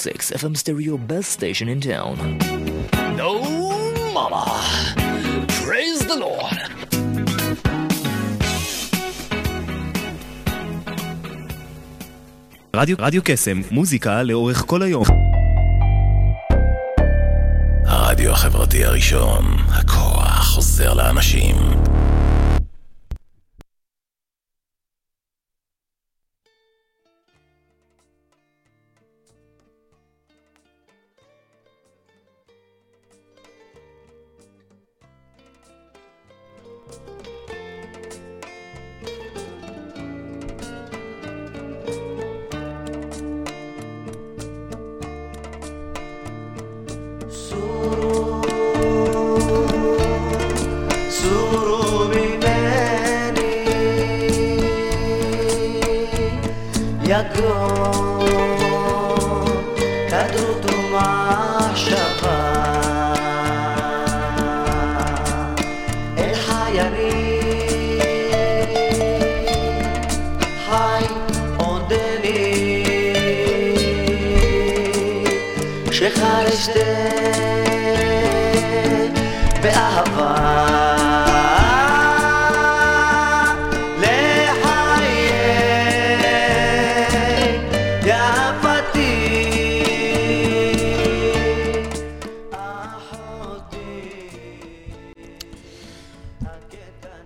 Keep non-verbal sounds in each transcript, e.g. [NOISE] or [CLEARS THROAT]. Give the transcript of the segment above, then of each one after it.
106 FM stereo best station in town. No mama! Praise the Lord! רדיו, רדיו קסם, מוזיקה לאורך כל היום. הרדיו החברתי הראשון, הכוח חוזר לאנשים.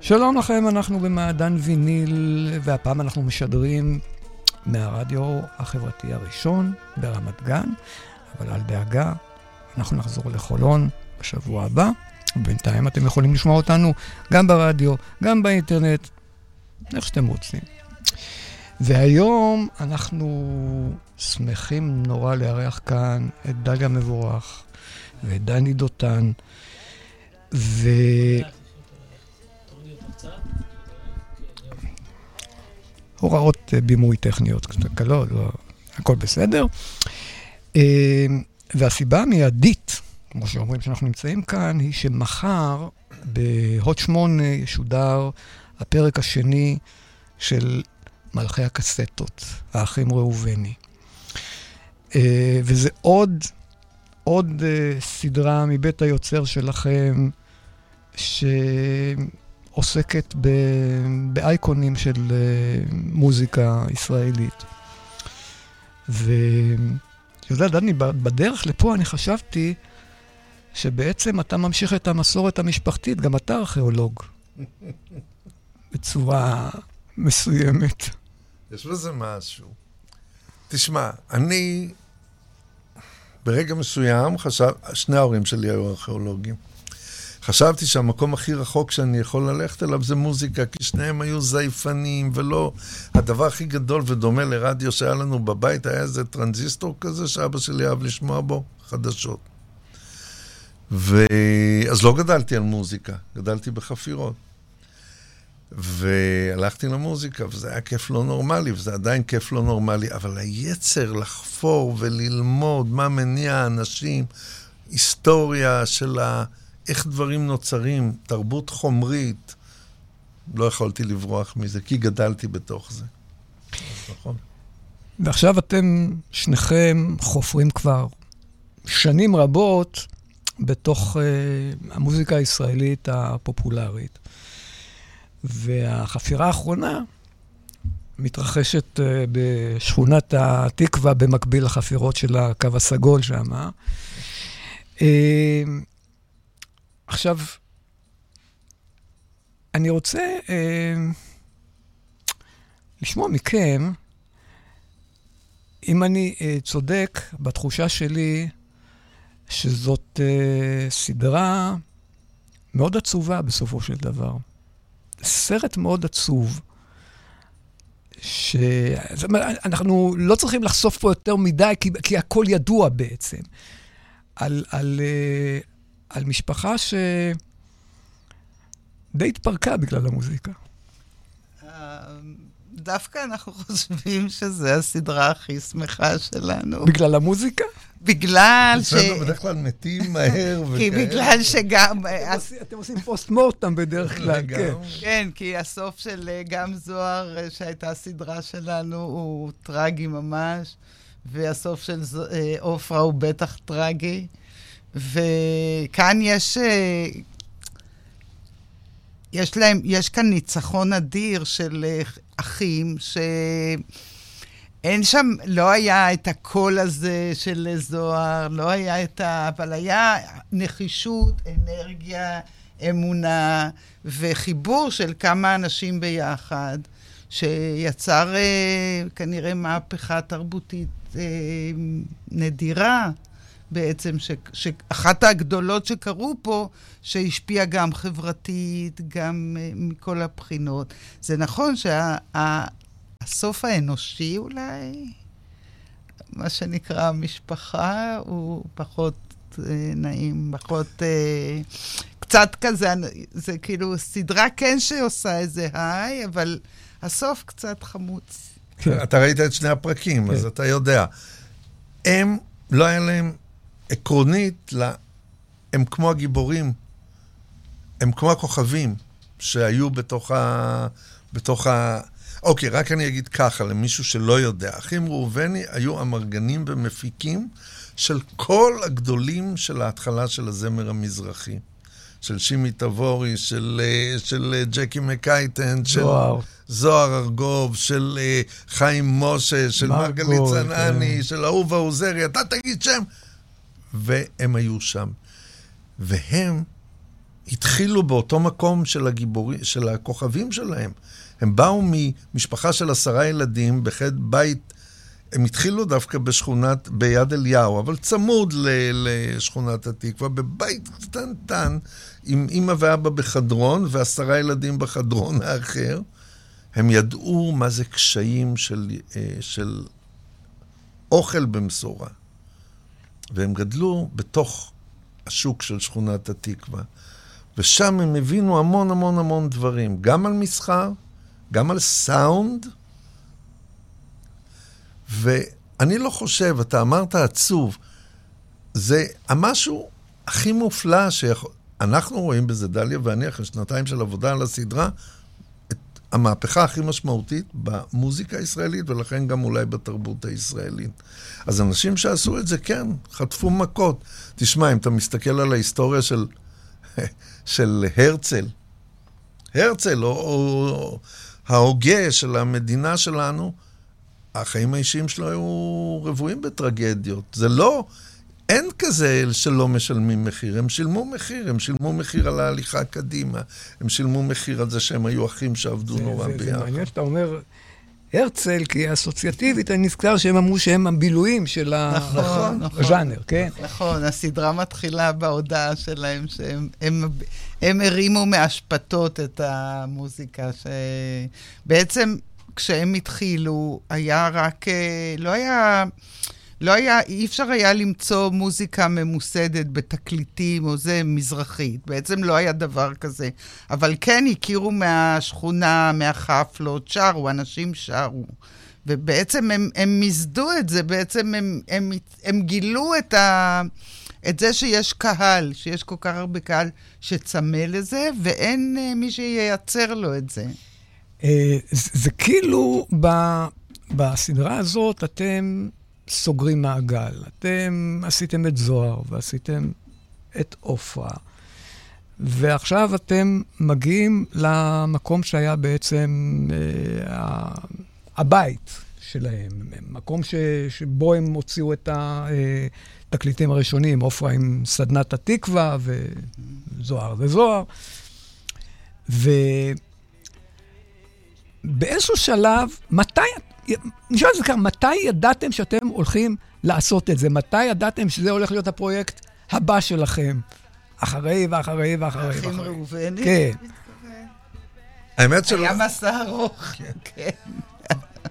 שלום לכם, אנחנו במעדן ויניל, והפעם אנחנו משדרים מהרדיו החברתי הראשון ברמת גן, אבל אל דאגה, אנחנו נחזור לחולון בשבוע הבא. ובינתיים אתם יכולים לשמוע אותנו גם ברדיו, גם באינטרנט, איך שאתם רוצים. והיום אנחנו שמחים נורא לארח כאן את דליה מבורך ואת דני דותן, ו... הוראות בימוי טכניות קלות, לא, הכל בסדר. והסיבה המיידית, כמו שאומרים שאנחנו נמצאים כאן, היא שמחר בהוט 8 ישודר הפרק השני של מלכי הקסטות, האחים ראובני. וזה עוד, עוד סדרה מבית היוצר שלכם, ש... עוסקת ב... באייקונים של uh, מוזיקה ישראלית. ואתה יודע, דני, בדרך לפה אני חשבתי שבעצם אתה ממשיך את המסורת המשפחתית, גם אתה ארכיאולוג, [LAUGHS] בצורה מסוימת. יש בזה משהו. תשמע, אני ברגע מסוים חשב, שני ההורים שלי היו ארכיאולוגים. חשבתי שהמקום הכי רחוק שאני יכול ללכת אליו זה מוזיקה, כי שניהם היו זייפנים, ולא... הדבר הכי גדול ודומה לרדיו שהיה לנו בבית היה איזה טרנזיסטור כזה שאבא שלי אהב לשמוע בו חדשות. ו... אז לא גדלתי על מוזיקה, גדלתי בחפירות. והלכתי למוזיקה, וזה היה כיף לא נורמלי, וזה עדיין כיף לא נורמלי, אבל היצר לחפור וללמוד מה מניע האנשים, היסטוריה של ה... איך דברים נוצרים, תרבות חומרית, לא יכולתי לברוח מזה, כי גדלתי בתוך זה. נכון. ועכשיו אתם שניכם חופרים כבר שנים רבות בתוך uh, המוזיקה הישראלית הפופולרית. והחפירה האחרונה מתרחשת uh, בשכונת התקווה במקביל לחפירות של הקו הסגול שם. Uh, עכשיו, אני רוצה אה, לשמוע מכם, אם אני אה, צודק בתחושה שלי שזאת אה, סדרה מאוד עצובה בסופו של דבר. סרט מאוד עצוב. שאנחנו לא צריכים לחשוף פה יותר מדי, כי, כי הכל ידוע בעצם. על, על, אה, על משפחה שדי התפרקה בגלל המוזיקה. דווקא אנחנו [LAUGHS] חושבים שזו הסדרה הכי שמחה שלנו. בגלל המוזיקה? בגלל ש... אצלנו בדרך כלל מתים מהר [LAUGHS] וכאלה. כי בגלל שגם... אתם עושים פוסט מורטם בדרך כלל, כן. כן, כי הסוף של גם זוהר, שהייתה הסדרה שלנו, הוא טרגי ממש. והסוף של אה, עופרה הוא בטח טרגי. וכאן יש... אה, יש להם, יש כאן ניצחון אדיר של אה, אחים, שאין שם, לא היה את הקול הזה של זוהר, לא היה את ה... אבל היה נחישות, אנרגיה, אמונה וחיבור של כמה אנשים ביחד, שיצר אה, כנראה מהפכה תרבותית נדירה. בעצם, ש, שאחת הגדולות שקרו פה, שהשפיעה גם חברתית, גם uh, מכל הבחינות. זה נכון שהסוף האנושי אולי, מה שנקרא המשפחה, הוא פחות uh, נעים, פחות... Uh, קצת כזה, זה כאילו סדרה כן שעושה איזה היי, אבל הסוף קצת חמוץ. אתה ראית את שני הפרקים, אז אתה יודע. הם, לא היה להם עקרונית, לה, הם כמו הגיבורים, הם כמו הכוכבים שהיו בתוך ה... בתוך ה... אוקיי, רק אני אגיד ככה, למישהו שלא יודע. אחים ראובני היו אמרגנים ומפיקים של כל הגדולים של ההתחלה של הזמר המזרחי. של שימי תבורי, של, של ג'קי מקייטן, של זוהר. זוהר ארגוב, של חיים משה, של מרגלית צנעני, של אהובה עוזרי, אתה תגיד שם. והם היו שם. והם התחילו באותו מקום של הגיבורים, של הכוכבים שלהם. הם באו ממשפחה של עשרה ילדים בחד בית, הם התחילו דווקא בשכונת, ביד אליהו, אבל צמוד ל, לשכונת התקווה, בבית קטנטן, עם אימא ואבא בחדרון ועשרה ילדים בחדרון האחר. הם ידעו מה זה קשיים של, של אוכל במשורה. והם גדלו בתוך השוק של שכונת התקווה. ושם הם הבינו המון המון המון דברים, גם על מסחר, גם על סאונד, ואני לא חושב, אתה אמרת עצוב, זה המשהו הכי מופלא שאנחנו רואים בזה, דליה ואני, אחרי שנתיים של עבודה על הסדרה, המהפכה הכי משמעותית במוזיקה הישראלית, ולכן גם אולי בתרבות הישראלית. אז אנשים שעשו את זה, כן, חטפו מכות. תשמע, אם אתה מסתכל על ההיסטוריה של, של הרצל, הרצל, או, או ההוגה של המדינה שלנו, החיים האישיים שלו היו רבועים בטרגדיות. זה לא, אין כזה שלא משלמים מחיר. הם שילמו מחיר, הם שילמו מחיר על ההליכה קדימה. הם שילמו מחיר על זה שהם היו אחים שעבדו זה, נורא זה, ביחד. זה מעניין שאתה אומר הרצל, כי אסוציאטיבית, אני נזכר שהם אמרו שהם הבילויים של נכון, נכון. הז'אנר, כן? נכון, הסדרה מתחילה בהודעה שלהם שהם הם, הם הרימו מאשפתות את המוזיקה, שבעצם כשהם התחילו, היה רק, לא היה... לא היה, אי אפשר היה למצוא מוזיקה ממוסדת בתקליטים או זה מזרחית. בעצם לא היה דבר כזה. אבל כן הכירו מהשכונה, מהחפלות, שרו, אנשים שרו. ובעצם הם, הם מיסדו את זה, בעצם הם, הם, הם גילו את, ה, את זה שיש קהל, שיש כל כך הרבה קהל שצמא לזה, ואין uh, מי שייצר לו את זה. Uh, זה, זה כאילו, ב, בסדרה הזאת אתם... סוגרים מעגל. אתם עשיתם את זוהר ועשיתם את עופרה, ועכשיו אתם מגיעים למקום שהיה בעצם אה, הבית שלהם, מקום ש, שבו הם הוציאו את התקליטים הראשונים, עופרה עם סדנת התקווה וזוהר וזוהר. ובאיזשהו שלב, מתי... נשאל את זה ככה, מתי ידעתם שאתם הולכים לעשות את זה? מתי ידעתם שזה הולך להיות הפרויקט הבא שלכם? אחרי ואחרי ואחרי. אחים ראובני? כן. האמת שלא... היה מסע ארוך, כן.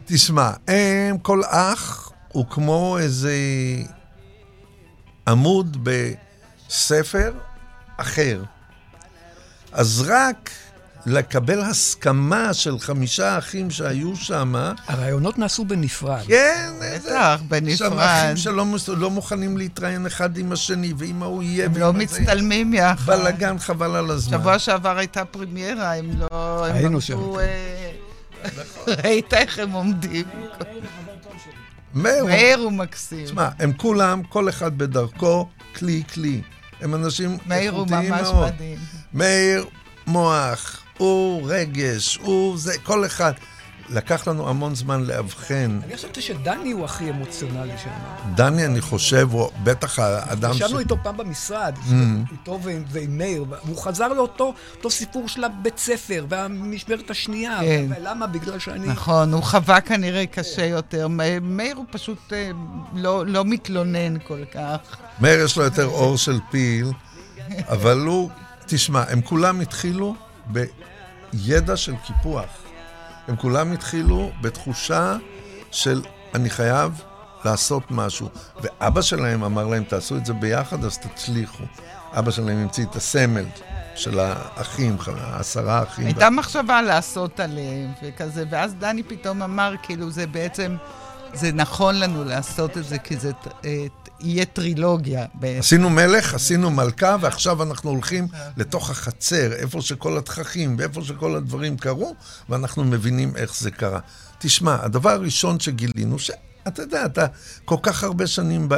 תשמע, כל אח הוא כמו איזה עמוד בספר אחר. אז רק לקבל הסכמה של חמישה אחים שהיו שם. הרעיונות נעשו בנפרד. כן, בטח, בנפרד. שם אחים שלא לא מוכנים להתראיין אחד עם השני, ואם ההוא יהיה... הם לא מצטלמים יחד. בלאגן חבל על הזמן. שבוע שעבר הייתה פרימיירה, הם לא... היינו שם. ראית איך הם עומדים. מאיר, הוא מקסים. תשמע, הם כולם, כל אחד בדרכו, כלי-כלי. הם אנשים מאיר הוא איכותיים ממש מאוד. מדהים. מאיר מוח, הוא רגש, הוא זה, כל אחד. לקח לנו המון זמן לאבחן. אני חשבתי שדני הוא הכי אמוציונלי שם. דני, אני חושב, הוא בטח האדם ש... ישבנו איתו פעם במשרד, Mm. איתו ועם- מאיר, והוא חזר לאותו אותו סיפור של הבית ספר, והמשמרת השנייה. כן. ולמה? בגלל שאני... נכון, הוא חווה כנראה קשה יותר. מאיר הוא פשוט אה, לא לא מתלונן כל כך. מאיר יש לו יותר אור של פיל, אבל הוא, תשמע, הם כולם התחילו בידע של קיפוח. הם כולם התחילו בתחושה של אני חייב לעשות משהו. ואבא שלהם אמר להם, תעשו את זה ביחד, אז תצליחו. אבא שלהם המציא את הסמל של האחים, העשרה אחים. הייתה מחשבה לעשות עליהם וכזה, ואז דני פתאום אמר, כאילו, זה בעצם, זה נכון לנו לעשות את זה, כי זה אה, יהיה טרילוגיה. עשינו מלך, עשינו מלכה, ועכשיו אנחנו הולכים לתוך החצר, איפה שכל התככים ואיפה שכל הדברים קרו, ואנחנו מבינים איך זה קרה. תשמע, הדבר הראשון שגילינו, שאתה יודע, אתה כל כך הרבה שנים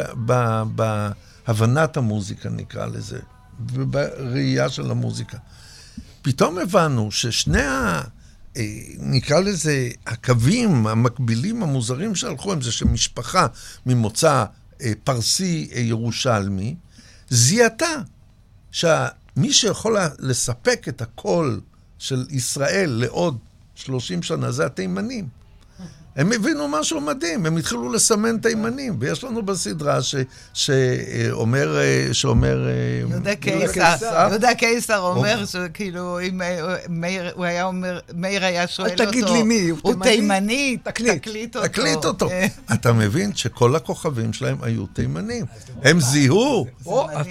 בהבנת המוזיקה, נקרא לזה, ובראייה של המוזיקה. פתאום הבנו ששני ה... אה, נקרא לזה, הקווים המקבילים המוזרים שהלכו הם זה שמשפחה ממוצא פרסי אה, ירושלמי, זיהתה שמי שיכול לספק את הקול של ישראל לעוד 30 שנה זה התימנים. הם הבינו משהו מדהים, הם התחילו לסמן תימנים, ויש לנו בסדרה ש, שאומר, אה, שאומר... אה, יהודה קיסר. יהודה קיסר אומר שכאילו, אם אה, מאיר, הוא היה אומר, מאיר היה שואל אותו, תגיד לי מי, הוא תימני? תקליט. תקליט אותו. תקליט אותו. אתה מבין שכל הכוכבים שלהם היו תימנים. הם זיהו.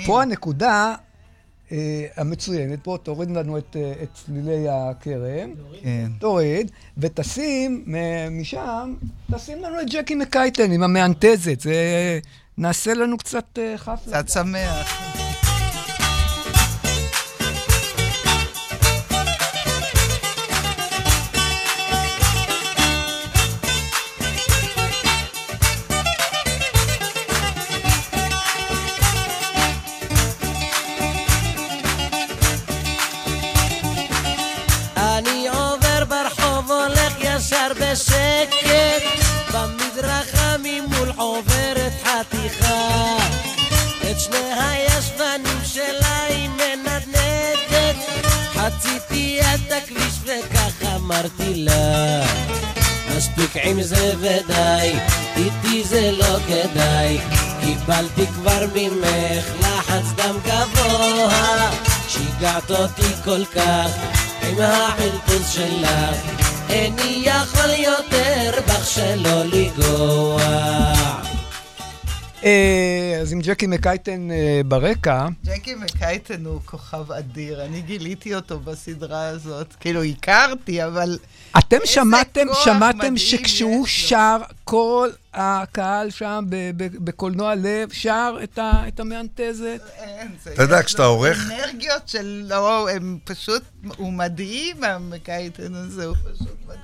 פה, הנקודה המצוינת, פה תוריד לנו את, אה, את צלילי הכרם, כן. תוריד, ותשים משם, תשים לנו את ג'קי מקייטן עם המאנטזת, זה נעשה לנו קצת אה, חפלה. קצת שמח. מספיק עם זה ודי, איתי זה לא כדאי. קיבלתי כבר ממך לחץ דם גבוה. שיגעת אותי כל כך עם החלטוס שלך. איני יכול יותר בך שלא לגוע אז עם ג'קי מקייטן אה, ברקע, ג'קי מקייטן הוא כוכב אדיר, אני גיליתי אותו בסדרה הזאת. כאילו, הכרתי, אבל... אתם שמעתם, שמעתם שכשהוא. שר, כל הקהל שם בקולנוע לב שר את המאנטזת? אין, זה... אתה יודע, כשאתה עורך- אנרגיות שלו, הם פשוט... הוא מדהים, המקייטן הזה, הוא פשוט מדהים.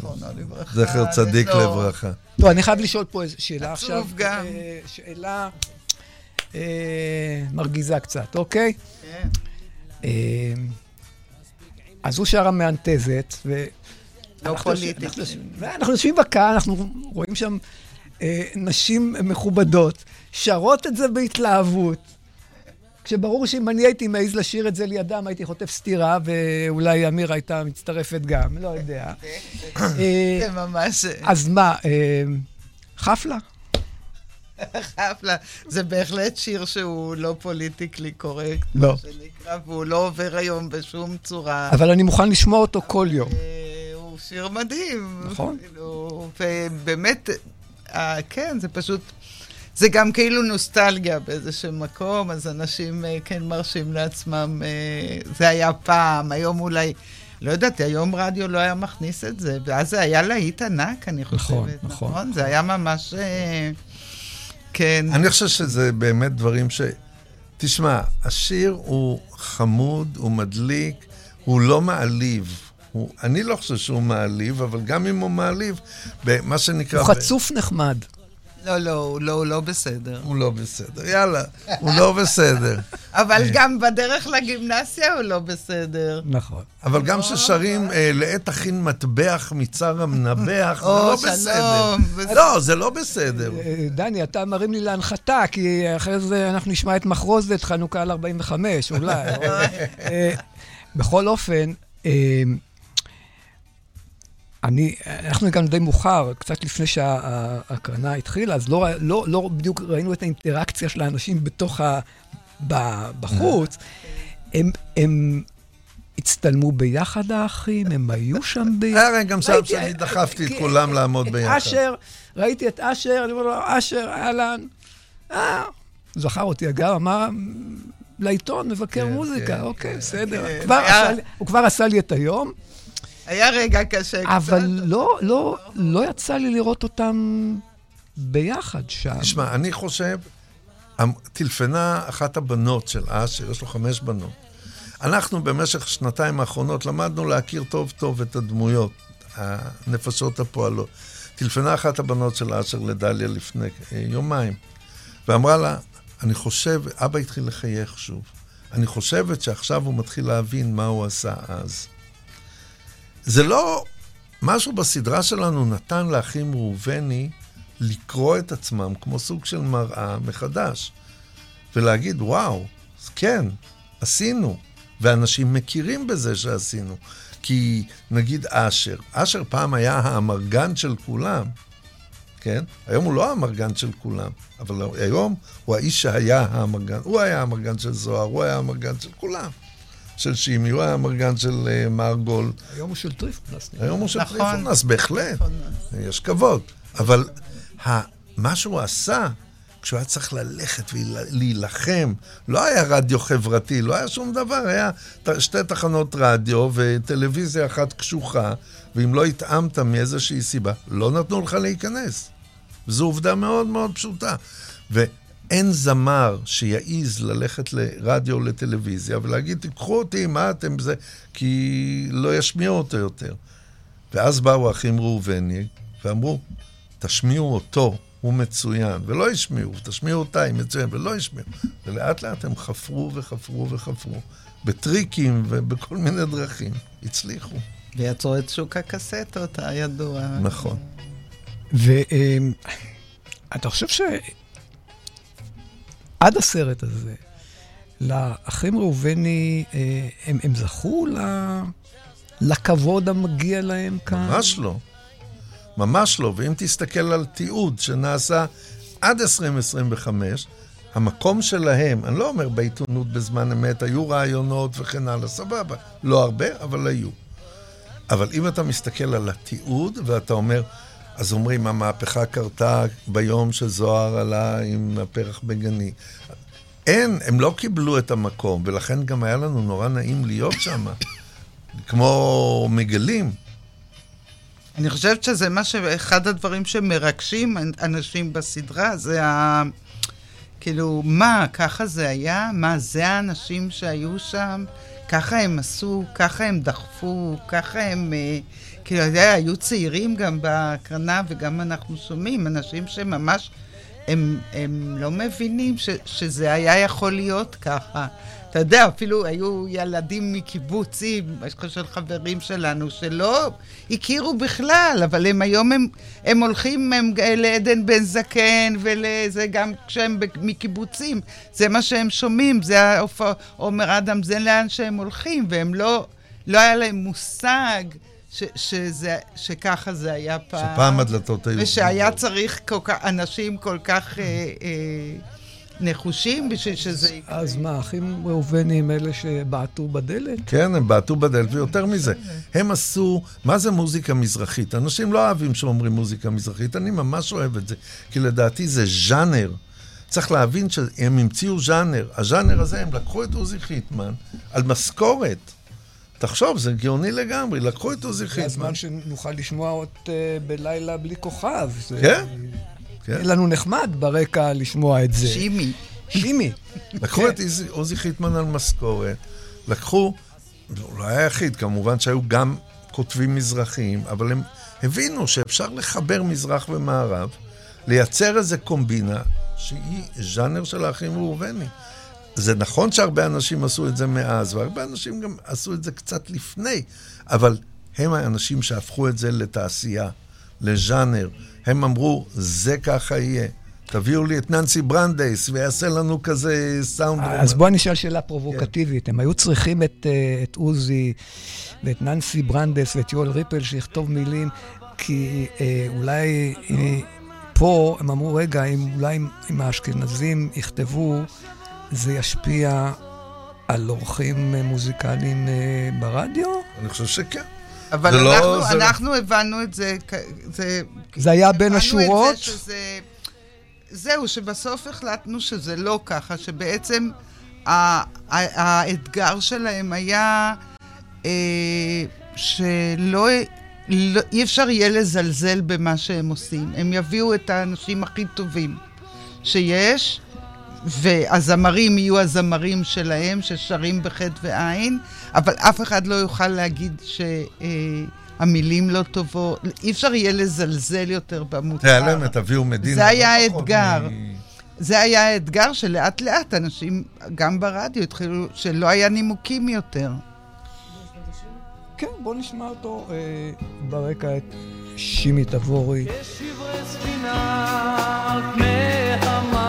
זיכרונו לברכה. זכר צדיק. לברכה. טוב, אני חייב לשאול פה איזו שאלה עצוב עכשיו. גם. אה, שאלה אה, מרגיזה קצת, אוקיי? כן. אה, אז הוא שר המאנטזת, ו... לא אנחנו פוליטי. אנחנו יושבים- בקהל, אנחנו רואים שם נשים מכובדות, שרות את זה בהתלהבות. כשברור שאם אני הייתי מעז לשיר את זה לידם, הייתי חוטף סטירה, ואולי אמירה הייתה מצטרפת גם, לא יודע. אה, זה ממש... אז מה, אה, חפלה? חפלה. זה בהחלט שיר שהוא לא פוליטיקלי קורקט. לא. מה שנקרא, והוא לא עובר היום בשום צורה. אבל אני מוכן לשמוע אותו כל יום. אה, הוא שיר מדהים. נכון. כאילו, ובאמת, אה, כן, זה פשוט... זה גם כאילו נוסטלגיה באיזשהו מקום, אז אנשים אה, כן מרשים לעצמם, אה, זה היה פעם, היום אולי, לא יודעת, היום רדיו לא היה מכניס את זה, ואז זה היה להיט ענק, אני חושבת, נכון, נכון. זה היה ממש, אה, כן. אני חושב שזה באמת דברים ש... תשמע, השיר הוא חמוד, הוא מדליק, הוא לא מעליב. הוא, אני לא חושב שהוא מעליב, אבל גם אם הוא מעליב, במה שנקרא... הוא חצוף נחמד. לא, לא, הוא לא, הוא לא בסדר. הוא לא בסדר, יאללה, הוא לא בסדר. אבל גם בדרך לגימנסיה הוא לא בסדר. נכון. אבל גם כששרים אה, לעת תכין מטבח מצר המנבח, זה לא בסדר. לא, זה לא בסדר. אה, דני, אתה מרים לי להנחתה, כי אחרי זה אנחנו נשמע את מחרוזת חנוכה על 45, אולי. [LAUGHS] אה, בכל אופן, אה, אני, אנחנו הגענו די מאוחר, קצת לפני שההקרנה התחילה, אז לא, לא, לא בדיוק ראינו את האינטראקציה של האנשים בתוך ה... ב- בחוץ. הם, הם הצטלמו ביחד, האחים, הם היו שם [LAUGHS] ביחד. היה גם שם שאני דחפתי את כי- כולם לעמוד ביחד. אשר, ראיתי את אשר, אני אומר לו, אשר, אהלן. אה, זכר אותי, אגב, אמר, לעיתון, מבקר כן, מוזיקה, כן, אוקיי, כן, בסדר. הוא כבר עשה לי את היום, היה רגע קשה קצת. אבל לא, לא, לא יצא לי לראות אותם ביחד שם. תשמע, אני חושב, טלפנה אחת הבנות של אשר, יש לו חמש בנות. אנחנו במשך שנתיים האחרונות למדנו להכיר טוב טוב את הדמויות, הנפשות הפועלות. טלפנה אחת הבנות של אשר לדליה לפני יומיים, ואמרה לה, אני חושב, אבא התחיל לחייך שוב. אני חושבת שעכשיו הוא מתחיל להבין מה הוא עשה אז. זה לא... משהו בסדרה שלנו נתן לאחים ראובני לקרוא את עצמם כמו סוג של מראה מחדש. ולהגיד, וואו, כן, עשינו. ואנשים מכירים בזה שעשינו. כי נגיד אשר, אשר פעם היה האמרגן של כולם, כן? היום הוא לא האמרגן של כולם, אבל היום הוא האיש שהיה האמרגן. הוא היה האמרגן של זוהר, הוא היה האמרגן של כולם. של שימי, הוא היה האמרגן של אה, מרגול. היום הוא של טריפונס. היום הוא של נכון. טריפונס, בהחלט. יש כבוד. אבל מה שהוא עשה, כשהוא היה צריך ללכת ולהילחם, לא היה רדיו חברתי, לא היה שום דבר, היה שתי תחנות רדיו וטלוויזיה אחת קשוחה, ואם לא התאמת מאיזושהי סיבה, לא נתנו לך להיכנס. זו עובדה מאוד מאוד פשוטה. ואין זמר שיעז ללכת לרדיו או לטלוויזיה ולהגיד, תיקחו אותי, מה אתם זה? כי לא ישמיעו אותו יותר. ואז באו האחים ראובני ואמרו, תשמיעו אותו, הוא מצוין, ולא השמיעו, תשמיעו אותה, היא מצוין, ולא השמיעו. ולאט לאט הם חפרו וחפרו וחפרו, בטריקים ובכל מיני דרכים. הצליחו. ויצרו את שוק הקסטות הידוע. נכון. ואתה חושב שעד הסרט הזה, לאחים ראובני, אה, הם, הם זכו ל... לכבוד המגיע להם כאן? ממש לא. ממש לא. ואם תסתכל על תיעוד שנעשה עד 2025, המקום שלהם, אני לא אומר בעיתונות בזמן אמת, היו רעיונות וכן הלאה, סבבה. לא הרבה, אבל היו. אבל אם אתה מסתכל על התיעוד ואתה אומר, אז אומרים, המהפכה קרתה ביום שזוהר עלה עם הפרח בגני. אין, הם לא קיבלו את המקום, ולכן גם היה לנו נורא נעים להיות שם. כמו מגלים. אני חושבת שזה מה ש... אחד הדברים שמרגשים אנשים בסדרה, זה ה... כאילו, מה, ככה זה היה? מה, זה האנשים שהיו שם? ככה הם עשו, ככה הם דחפו, ככה הם... אה, כאילו, אתה יודע, היו צעירים גם בהקרנה, וגם אנחנו שומעים, אנשים שממש... הם, הם לא מבינים ש, שזה היה יכול להיות ככה. אתה יודע, אפילו היו ילדים מקיבוצים, של חברים שלנו, שלא הכירו בכלל, אבל הם היום, הם, הם הולכים הם, לעדן בן זקן, ולזה גם כשהם מקיבוצים, זה מה שהם שומעים, זה עומר אדם, זה לאן שהם הולכים, והם לא, לא היה להם מושג ש, שזה, שככה זה היה פעם. שפעם הדלתות היו... ושהיה צריך כל כך, אנשים כל כך אה, אה, נחושים בשביל שזה יקרה. אז מה, האחים ראובני הם אלה שבעטו בדלת? כן, הם בעטו בדלת, ויותר מזה, הם עשו, מה זה מוזיקה מזרחית? אנשים לא אוהבים שאומרים מוזיקה מזרחית, אני ממש אוהב את זה, כי לדעתי זה ז'אנר. צריך להבין שהם המציאו ז'אנר. הז'אנר הזה, הם לקחו את עוזי חיטמן על משכורת. תחשוב, זה גאוני לגמרי, לקחו את עוזי זה חיטמן. הזמן שנוכל לשמוע עוד אה, בלילה בלי כוכב. זה- כן, כן. יהיה לנו נחמד ברקע לשמוע את זה. שימי. שימי. לקחו את עוזי- עוזי חיטמן על משכורת, לקחו, הוא לא היה היחיד, כמובן שהיו גם כותבים מזרחיים, אבל הם הבינו שאפשר לחבר מזרח ומערב, לייצר איזה קומבינה שהיא ז'אנר של האחים ראובני. זה נכון שהרבה אנשים עשו את זה מאז, והרבה אנשים גם עשו את זה קצת לפני, אבל הם האנשים שהפכו את זה לתעשייה, לז'אנר. הם אמרו, זה ככה יהיה. תביאו לי את ננסי ברנדס ויעשה לנו כזה סאונד. אז בוא נשאל שאלה פרובוקטיבית. הם היו צריכים את, אה, את עוזי ואת ננסי ברנדס ואת יואל ריפל שיכתוב מילים, כי אה, אולי אה, פה הם אמרו, רגע, אם, אולי אם האשכנזים יכתבו, זה ישפיע על אורחים אה, מוזיקליים אה, ברדיו? אני חושב שכן. אבל לא- אנחנו, זה- אנחנו הבנו את זה, זה... זה היה בין השורות? זה שזה... זהו, שבסוף החלטנו שזה לא ככה, שבעצם האתגר שלהם היה אה, שלא... לא, אי אפשר יהיה לזלזל במה שהם עושים. הם יביאו את האנשים הכי טובים שיש, והזמרים יהיו הזמרים שלהם, ששרים בחטא ועין, אבל אף אחד לא יוכל להגיד שהמילים לא טובות. אי אפשר יהיה לזלזל יותר במותר. תיעלם, תביאו מדינה. זה היה לא האתגר. זה היה האתגר שלאט לאט אנשים, גם ברדיו, התחילו, שלא היה נימוקים יותר. כן, בוא נשמע אותו אה, ברקע את שימי תבורי. כשברי ספינה על פני המים,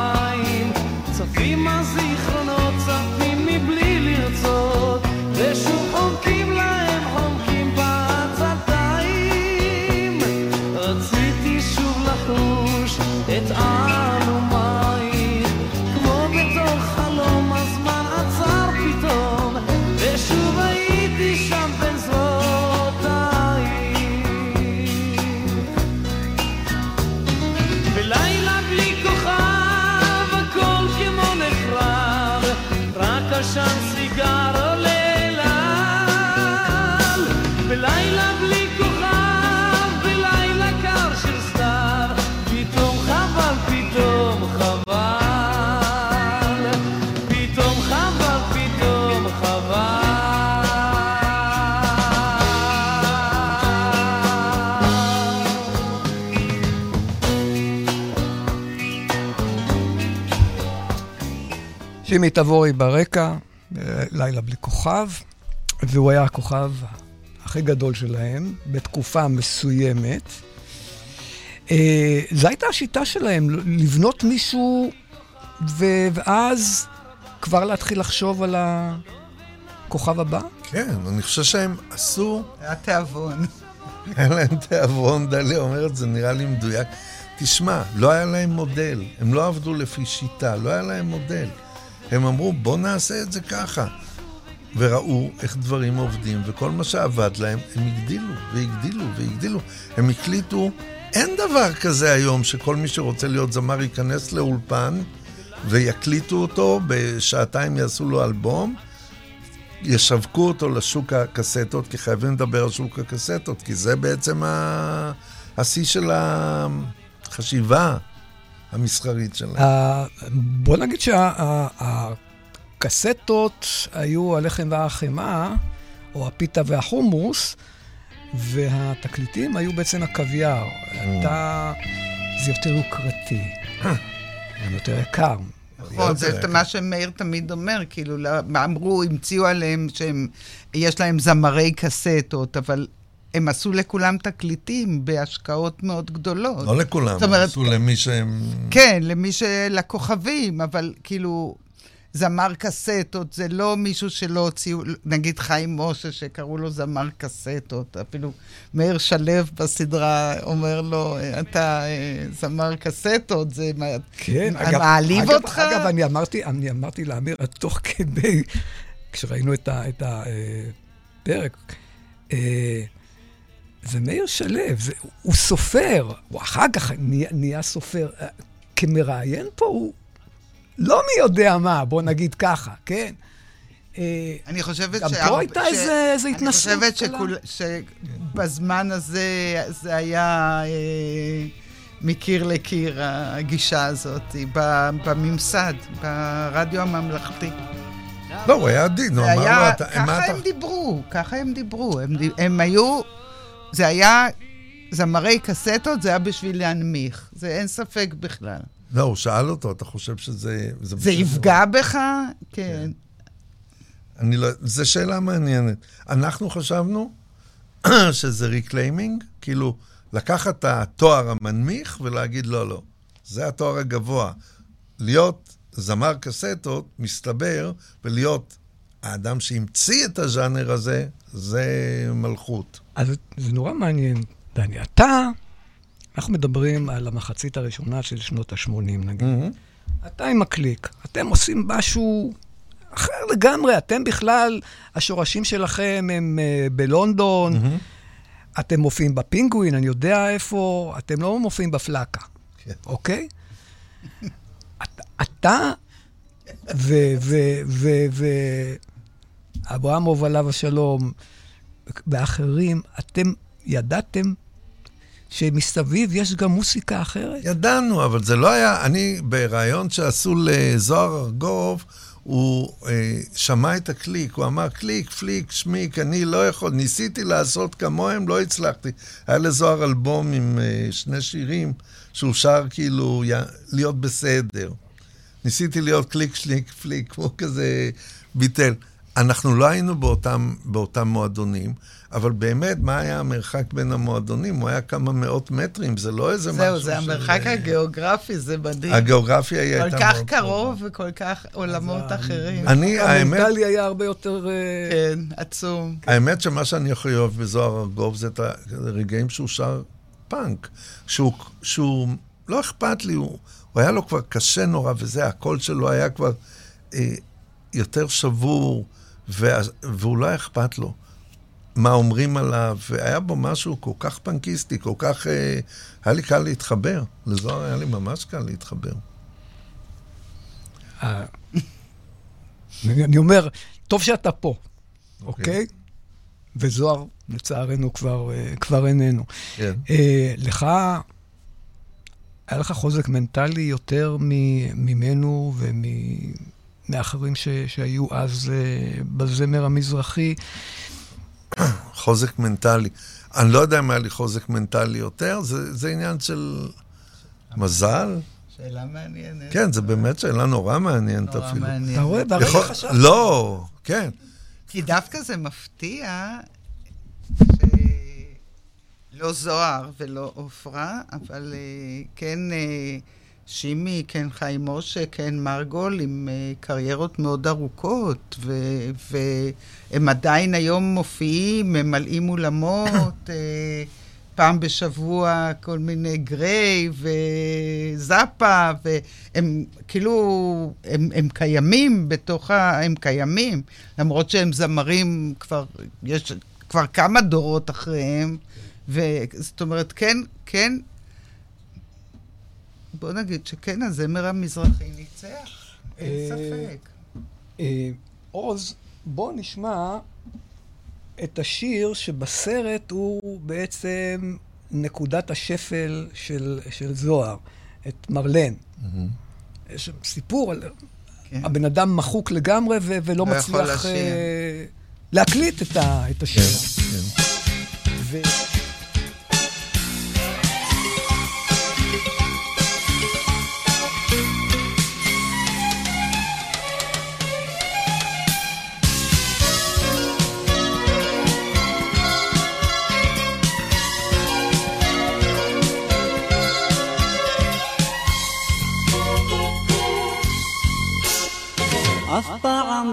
שימי תבורי ברקע, אה, לילה בלי כוכב, והוא היה הכוכב הכי גדול שלהם בתקופה מסוימת. אה, זו הייתה השיטה שלהם, לבנות מישהו, ו- ואז כבר להתחיל לחשוב על הכוכב הבא? כן, אני חושב שהם עשו, היה תיאבון. היה להם תיאבון, דליה אומרת, זה נראה לי מדויק. תשמע, לא היה להם מודל, הם לא עבדו לפי שיטה, לא היה להם מודל. הם אמרו, בוא נעשה את זה ככה. וראו איך דברים עובדים, וכל מה שעבד להם, הם הגדילו, והגדילו, והגדילו. הם הקליטו, אין דבר כזה היום שכל מי שרוצה להיות זמר ייכנס לאולפן ויקליטו אותו, בשעתיים יעשו לו אלבום, ישווקו אותו לשוק הקסטות, כי חייבים לדבר על שוק הקסטות, כי זה בעצם השיא של החשיבה המסחרית שלהם. ה- בוא נגיד שהקסטות היו הלחם והחמאה, או הפיתה והחומוס, והתקליטים היו בעצם הקוויאר. אתה... זה יותר יוקרתי, [COUGHS] גם יותר יקר. נכון, זה מה שמאיר תמיד אומר, כאילו, לא- אמרו, המציאו עליהם שהם, יש להם זמרי קסטות, אבל הם עשו לכולם תקליטים בהשקעות מאוד גדולות. לא לכולם, זאת אומרת, עשו למי שהם... כן, למי ש... לכוכבים, אבל כאילו, זמר קסטות, זה לא מישהו שלא הוציאו, נגיד חיים משה, שקראו לו זמר קסטות, אפילו מאיר שלו בסדרה אומר לו, אתה אה, זמר קסטות, זה מה... כן, אני מעליב אגב, אותך? אגב, אני אמרתי, אני אמרתי לאמיר, תוך כדי, [LAUGHS] כשראינו את ה- את הפרק, אה, זה מאיר שלו, זה, הוא סופר, הוא אחר כך נהיה, נהיה סופר. כמראיין פה הוא לא מי יודע מה, בוא נגיד ככה, כן? אה, אני חושבת גם ש... פה הייתה איזה- איזה התנסות אני חושבת. שכול... שבזמן הזה זה היה אה, מקיר לקיר, הגישה הזאת, ב- בממסד, ברדיו הממלכתי. לא, הוא היה עדין, נו, זה אמר לו, ככה הם דיברו, ככה הם דיברו. הם, די- הם היו, זה היה זמרי קסטות, זה היה בשביל להנמיך. זה אין ספק בכלל. לא, הוא שאל אותו, אתה חושב שזה... זה בסדר?" יפגע בך? כן. אני לא... זו שאלה מעניינת. אנחנו חשבנו [CLEARS THROAT] שזה reclaiming, כאילו, לקחת את התואר המנמיך ולהגיד, לא, לא, זה התואר הגבוה. להיות זמר קסטות, מסתבר, ולהיות האדם שהמציא את הז'אנר הזה, זה מלכות. אז זה נורא מעניין, דני. אתה, אנחנו מדברים על המחצית הראשונה של שנות ה-80, נגיד. אתה עם הקליק, אתם עושים משהו אחר לגמרי. אתם בכלל, השורשים שלכם הם uh, בלונדון, אתם מופיעים בפינגווין, אני יודע איפה, אתם לא מופיעים בפלאקה, כן. אוקיי? אתה- אתה ו- ו- ו- ו- אברמוב עליו השלום ואחרים, אתם ידעתם שמסביב יש גם מוסיקה אחרת? ידענו, אבל זה לא היה... אני, בריאיון שעשו לזוהר ארגוב, הוא אה, שמע את הקליק, הוא אמר, קליק, פליק, שמיק, אני לא יכול, ניסיתי לעשות כמוהם, לא הצלחתי. היה לזוהר אלבום עם אה, שני שירים, שהוא שר כאילו י... להיות בסדר. ניסיתי להיות קליק, שליק, פליק, הוא כזה ביטל. אנחנו לא היינו באותם, באותם מועדונים, אבל באמת, מה היה המרחק בין המועדונים? הוא היה כמה מאות מטרים, זה לא איזה משהו זהו, זה של- המרחק הגיאוגרפי, זה מדהים. הגיאוגרפיה היא כל הייתה כך מאוד קרוב וכל כך עולמות אחרים. אני, האמת, המנטלי היה הרבה יותר... אה, כן, עצום. האמת שמה שאני הכי אוהב בזוהר ארגוב זה את הרגעים שהוא שר פאנק. שהוא, שהוא לא אכפת לי, הוא, הוא היה לו כבר קשה נורא וזה, הקול שלו היה כבר אה, יותר שבור, וה, והוא לא אכפת לו מה אומרים עליו, והיה בו משהו כל כך פנקיסטי, כל כך... אה, היה לי קל להתחבר. לזוהר היה לי ממש קל להתחבר. אה, אני אומר, טוב שאתה פה, אוקיי? וזוהר, לצערנו, כבר, אה, כבר איננו. כן. אה, לך, היה לך חוזק מנטלי יותר ממנו ומאחרים ש- שהיו אז אה, בזמר המזרחי. חוזק מנטלי. אני לא יודע אם היה לי חוזק מנטלי יותר, זה, זה עניין של מזל. שאלה מעניינת. כן, זה באמת שאלה נורא מעניינת נורא אפילו. מעניינת. אתה רואה? והרגע יכול- חשבתי. לא, כן. כי דווקא זה מפתיע שלא זוהר ולא עופרה, אבל אה, כן אה, שימי, כן חיים משה, כן מרגול, עם אה, קריירות מאוד ארוכות, ו- והם עדיין היום מופיעים, ממלאים אולמות. אה, פעם בשבוע כל מיני גריי וזאפה, והם כאילו, הם, הם קיימים בתוך ה... הם קיימים, למרות שהם זמרים כבר, יש כבר כמה דורות אחריהם, וזאת אומרת, כן, כן, בוא נגיד שכן, הזמר המזרחי ניצח, אין אה, ספק. אה, עוז, בוא נשמע את השיר שבסרט הוא בעצם נקודת השפל של, של זוהר, את מרלן. יש שם סיפור על... כן. הבן אדם מחוק לגמרי ו- ולא לא מצליח. אה, להקליט את, ה- את השיר. כן. ו-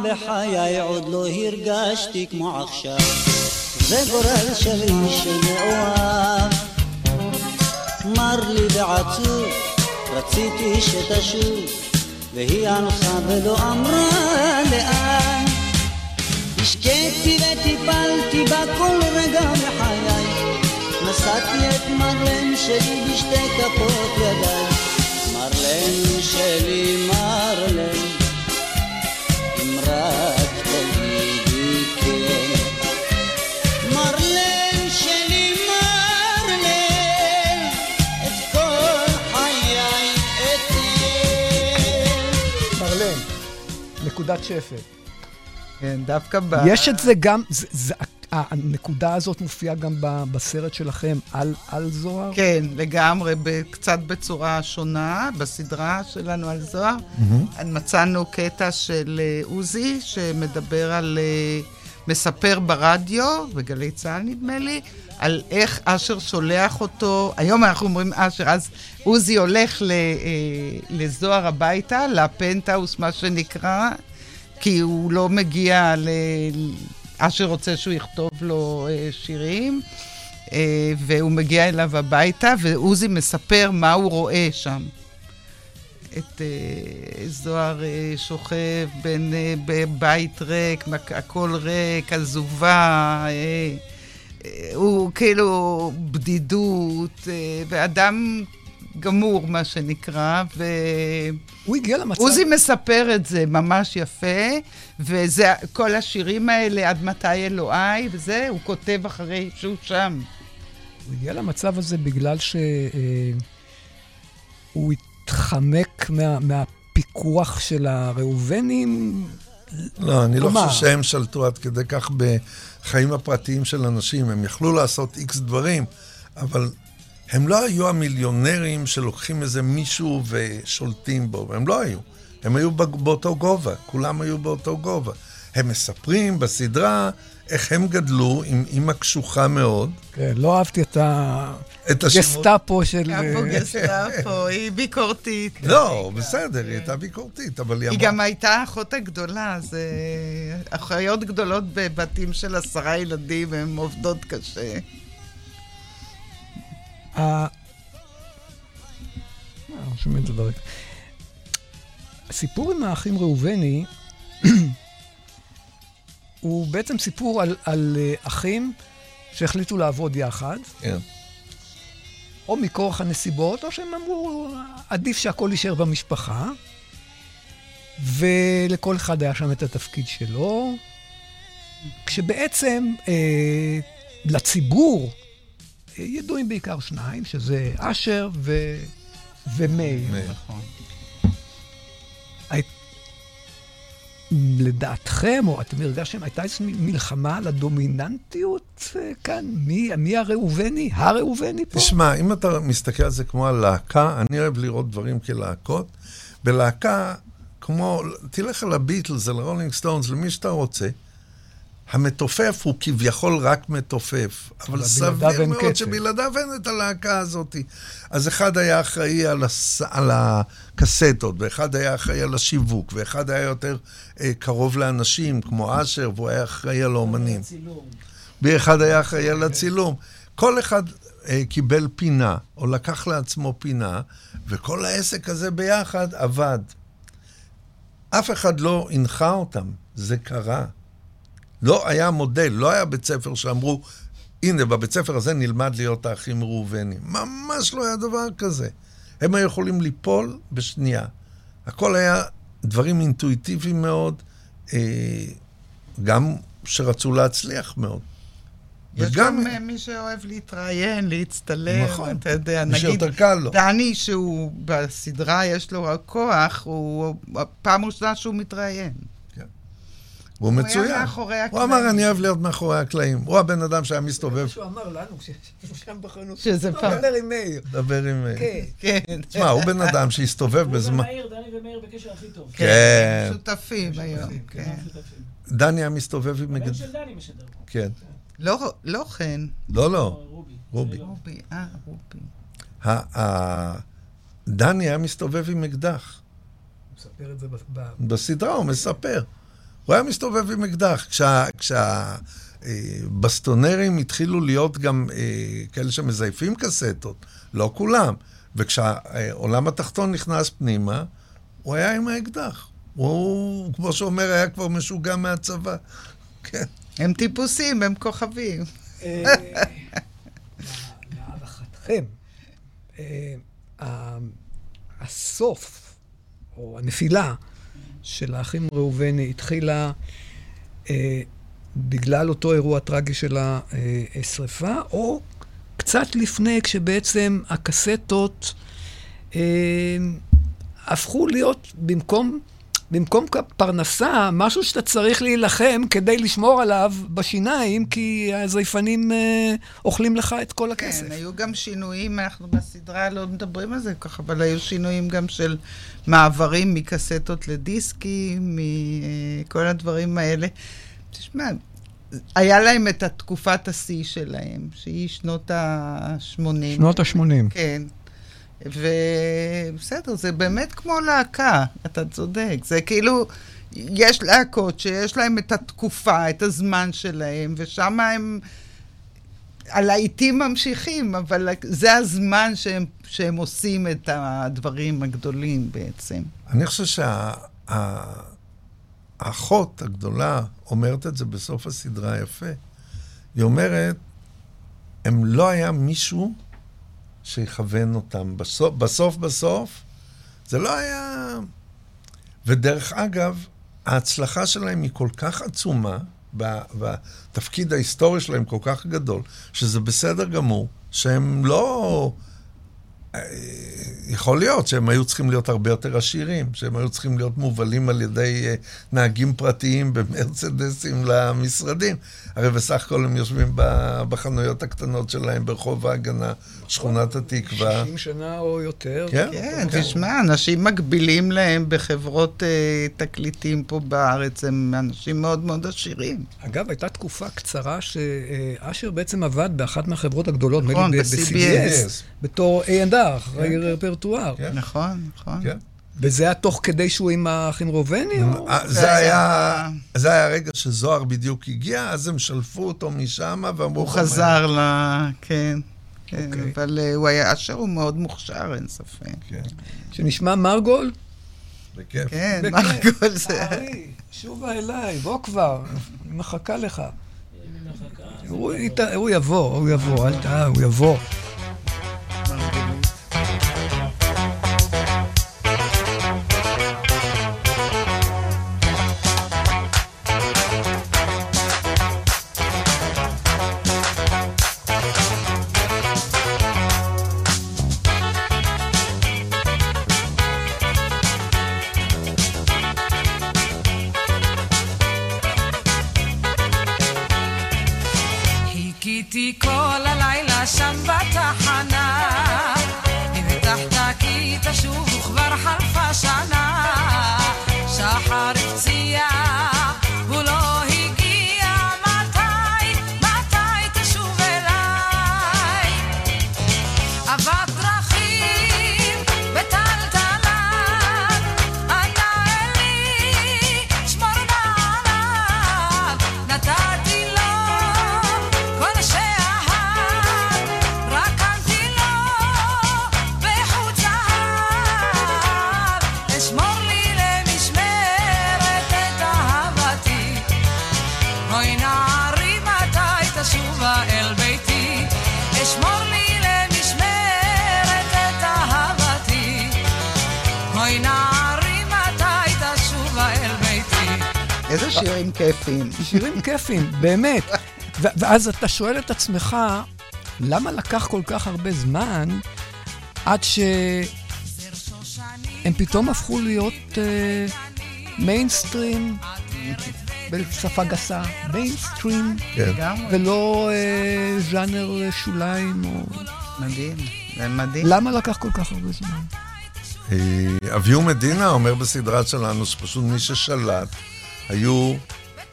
בחיי עוד לא הרגשתי כמו עכשיו. זה גורל של איש שמאוהב מר לי ועצוב רציתי שתשוב והיא הלכה ולא אמרה לאן. השקיתי וטיפלתי בה כל רגע בחיי. נשאתי את מרלן שלי בשתי כפות ידיי. מרלן שלי מרלן נקודת שפל. כן, דווקא ב... יש את זה גם, זה, זה, הנקודה הזאת מופיעה גם בסרט שלכם על, על זוהר? כן, לגמרי, קצת בצורה שונה, בסדרה שלנו על זוהר. מצאנו קטע של אה, עוזי, שמדבר על... אה, מספר ברדיו, בגלי צה"ל נדמה לי, על איך אשר שולח אותו, היום אנחנו אומרים אשר, אז עוזי הולך ל, אה, לזוהר הביתה, לפנטהאוס, מה שנקרא, כי הוא לא מגיע ל... אשר רוצה שהוא יכתוב לו אה, שירים, אה, והוא מגיע אליו הביתה, ועוזי מספר מה הוא רואה שם. את אה, זוהר שוכב בין, בבית ריק, הכל ריק, עזובה, הוא כאילו בדידות, ואדם גמור, מה שנקרא, ו... הוא הגיע למצב... עוזי מספר את זה ממש יפה, וזה, כל השירים האלה, עד מתי אלוהי, וזה, הוא כותב אחרי שהוא שם. הוא הגיע למצב הזה בגלל שהוא התחמק מה, מהפיקוח של הראובנים. לא, אני לא? חושב שהם שלטו עד כדי כך בחיים הפרטיים של אנשים. הם יכלו לעשות איקס דברים, אבל הם לא היו המיליונרים שלוקחים איזה מישהו ושולטים בו, הם לא היו. הם היו באותו גובה, כולם היו באותו גובה. הם מספרים בסדרה איך הם גדלו עם אימא קשוחה מאוד. כן, לא אהבתי את. הגסטאפו של... אבו אה, גסטאפו, [LAUGHS] היא ביקורתית. לא, בסדר, היא הייתה ביקורתית, אבל היא היא אמרה... גם הייתה האחות הגדולה, זה אחיות גדולות בבתים של עשרה ילדים, הן עובדות קשה. ה- אה, שומעים את זה ברקע. הסיפור עם האחים ראובני [CLEARS THROAT] הוא בעצם סיפור על, על אה, אחים שהחליטו לעבוד יחד, כן. או מכורח הנסיבות, או שהם אמרו, עדיף שהכל יישאר במשפחה. ולכל אחד היה שם את התפקיד שלו, כשבעצם אה, לציבור אה, ידועים בעיקר שניים, שזה אשר ו... ומאיר. מאיר. הי- לדעתכם, או אתם הרגשתם, הייתה איזו מלחמה על הדומיננטיות אה, כאן? מי, מי הראובני? הראובני פה? תשמע, אם אתה מסתכל על זה כמו על להקה, אני אוהב לראות דברים כלהקות. בלהקה, כמו, תלך על הביטלס, על הרולינג סטונס, למי שאתה רוצה, המתופף הוא כביכול רק מתופף, אבל סביר מאוד קצב. שבלעדיו אין את הלהקה הזאת. אז אחד היה אחראי על, הס... על הקסטות, ואחד היה אחראי על השיווק, ואחד היה יותר אה, קרוב לאנשים, כמו אשר, והוא היה אחראי על האומנים. ואחד היה אחראי על הצילום. כל אחד אה, קיבל פינה, או לקח לעצמו פינה, וכל העסק הזה ביחד עבד. אף אחד לא הנחה אותם, זה קרה. לא היה מודל, לא היה בית ספר שאמרו, הנה, בבית ספר הזה נלמד להיות האחים ראובנים. ממש לא היה דבר כזה. הם היו יכולים ליפול בשנייה. הכל היה דברים אינטואיטיביים מאוד, אה, גם שרצו להצליח מאוד. יש וגם- גם אה, מי שאוהב להתראיין, להצטלם, נכון. אתה יודע, מי נגיד, שיותר קל לו. דני, שהוא בסדרה, יש לו כוח, הוא פעם ראשונה שהוא מתראיין. והוא הוא מצוין. היה מאחורי הוא הקלעים. אמר, אני אוהב להיות מאחורי הקלעים. הוא הבן אדם שהיה מסתובב, שהוא אמר לנו, כשישבנו שם בחנות. שזה פעם. דבר עם מאיר. דבר עם... אה, כן. כן. תשמע, הוא בן אדם שהסתובב הוא בזמן... ומאיר, דני ומאיר בקשר הכי טוב. כן. שותפים היום, כן. שותפים. דני היה מסתובב עם... הבן. של דני משדר. כן. לא לא חן. לא, לא. רובי. רובי. לא. רובי, אה, רובי. ה- ה- דני היה מסתובב עם אקדח. הוא מספר את זה בסדרה הוא מספר. הוא היה מסתובב עם אקדח. כשה... כשה... אה, בסטונרים התחילו להיות גם אה, כאלה שמזייפים קסטות, לא כולם. וכשהעולם התחתון נכנס פנימה, הוא היה עם האקדח. הוא, כמו שאומר, היה כבר משוגע מהצבא. כן. הם טיפוסים, הם כוכבים. אה, [LAUGHS] להערכתכם, אה, הסוף, או הנפילה של האחים ראובני התחילה אה, בגלל אותו אירוע טרגי של השרפה, או קצת לפני, כשבעצם הקסטות אה, הפכו להיות, במקום במקום פרנסה, משהו שאתה צריך להילחם כדי לשמור עליו בשיניים, כי הזייפנים אה, אוכלים לך את כל הכסף. כן, היו גם שינויים, אנחנו בסדרה לא מדברים על זה כל כך, אבל היו שינויים גם של מעברים מקסטות לדיסקים, מכל הדברים האלה. תשמע, היה להם את התקופת השיא שלהם, שהיא שנות ה-80. שנות ה-80. כן. ובסדר, זה באמת כמו להקה, אתה צודק. זה כאילו, יש להקות שיש להם את התקופה, את הזמן שלהם, ושם הם... הלהיטים ממשיכים, אבל זה הזמן שהם, שהם עושים את הדברים הגדולים בעצם. אני חושב שהאחות הגדולה אומרת את זה בסוף הסדרה יפה. היא אומרת, הם לא היה מישהו שיכוון אותם. בסוף, בסוף, בסוף, זה לא היה... ודרך אגב, ההצלחה שלהם היא כל כך עצומה, וה- והתפקיד ההיסטורי שלהם כל כך גדול, שזה בסדר גמור, שהם לא... אה, יכול להיות שהם היו צריכים להיות הרבה יותר עשירים, שהם היו צריכים להיות מובלים על ידי אה, נהגים פרטיים במרצדסים למשרדים. הרי בסך הכל הם יושבים בחנויות הקטנות שלהם ברחוב ההגנה, שכונת התקווה. 60 שנה או יותר. כן? כן, תשמע, אנשים מקבילים להם בחברות אה, תקליטים פה בארץ, הם אנשים מאוד מאוד עשירים. אגב, הייתה תקופה קצרה שאשר בעצם עבד באחת מהחברות הגדולות, נכון, ב-CBS. בתור A&R, אחראי רפרטואר. כן. נכון, נכון. כן. וזה היה תוך כדי שהוא עם האחים ראובני? או- אה, זה היה, זה היה הרגע שזוהר בדיוק הגיע, אז הם שלפו אותו משם ואמרו... הוא חזר ל... כן. כן, אוקיי. אבל אה, הוא היה, אשר הוא מאוד מוכשר, אין ספק. כן, שנשמע מרגול? בכיף. כן. מרגול זה... שובה אליי, בוא כבר, אני מחכה לך. הוא ית- הוא יבוא, הוא יבוא, אל ת... אה, הוא יבוא. באמת. ואז אתה שואל את עצמך, למה לקח כל כך הרבה זמן עד שהם פתאום הפכו להיות מיינסטרים, בשפה גסה, מיינסטרים, כן. לגמרי. ולא אה, ז'אנר שוליים או... מדהים, זה מדהים. למה לקח כל כך הרבה זמן? אה, אביהו מדינה אומר בסדרה שלנו שפשוט מי ששלט היו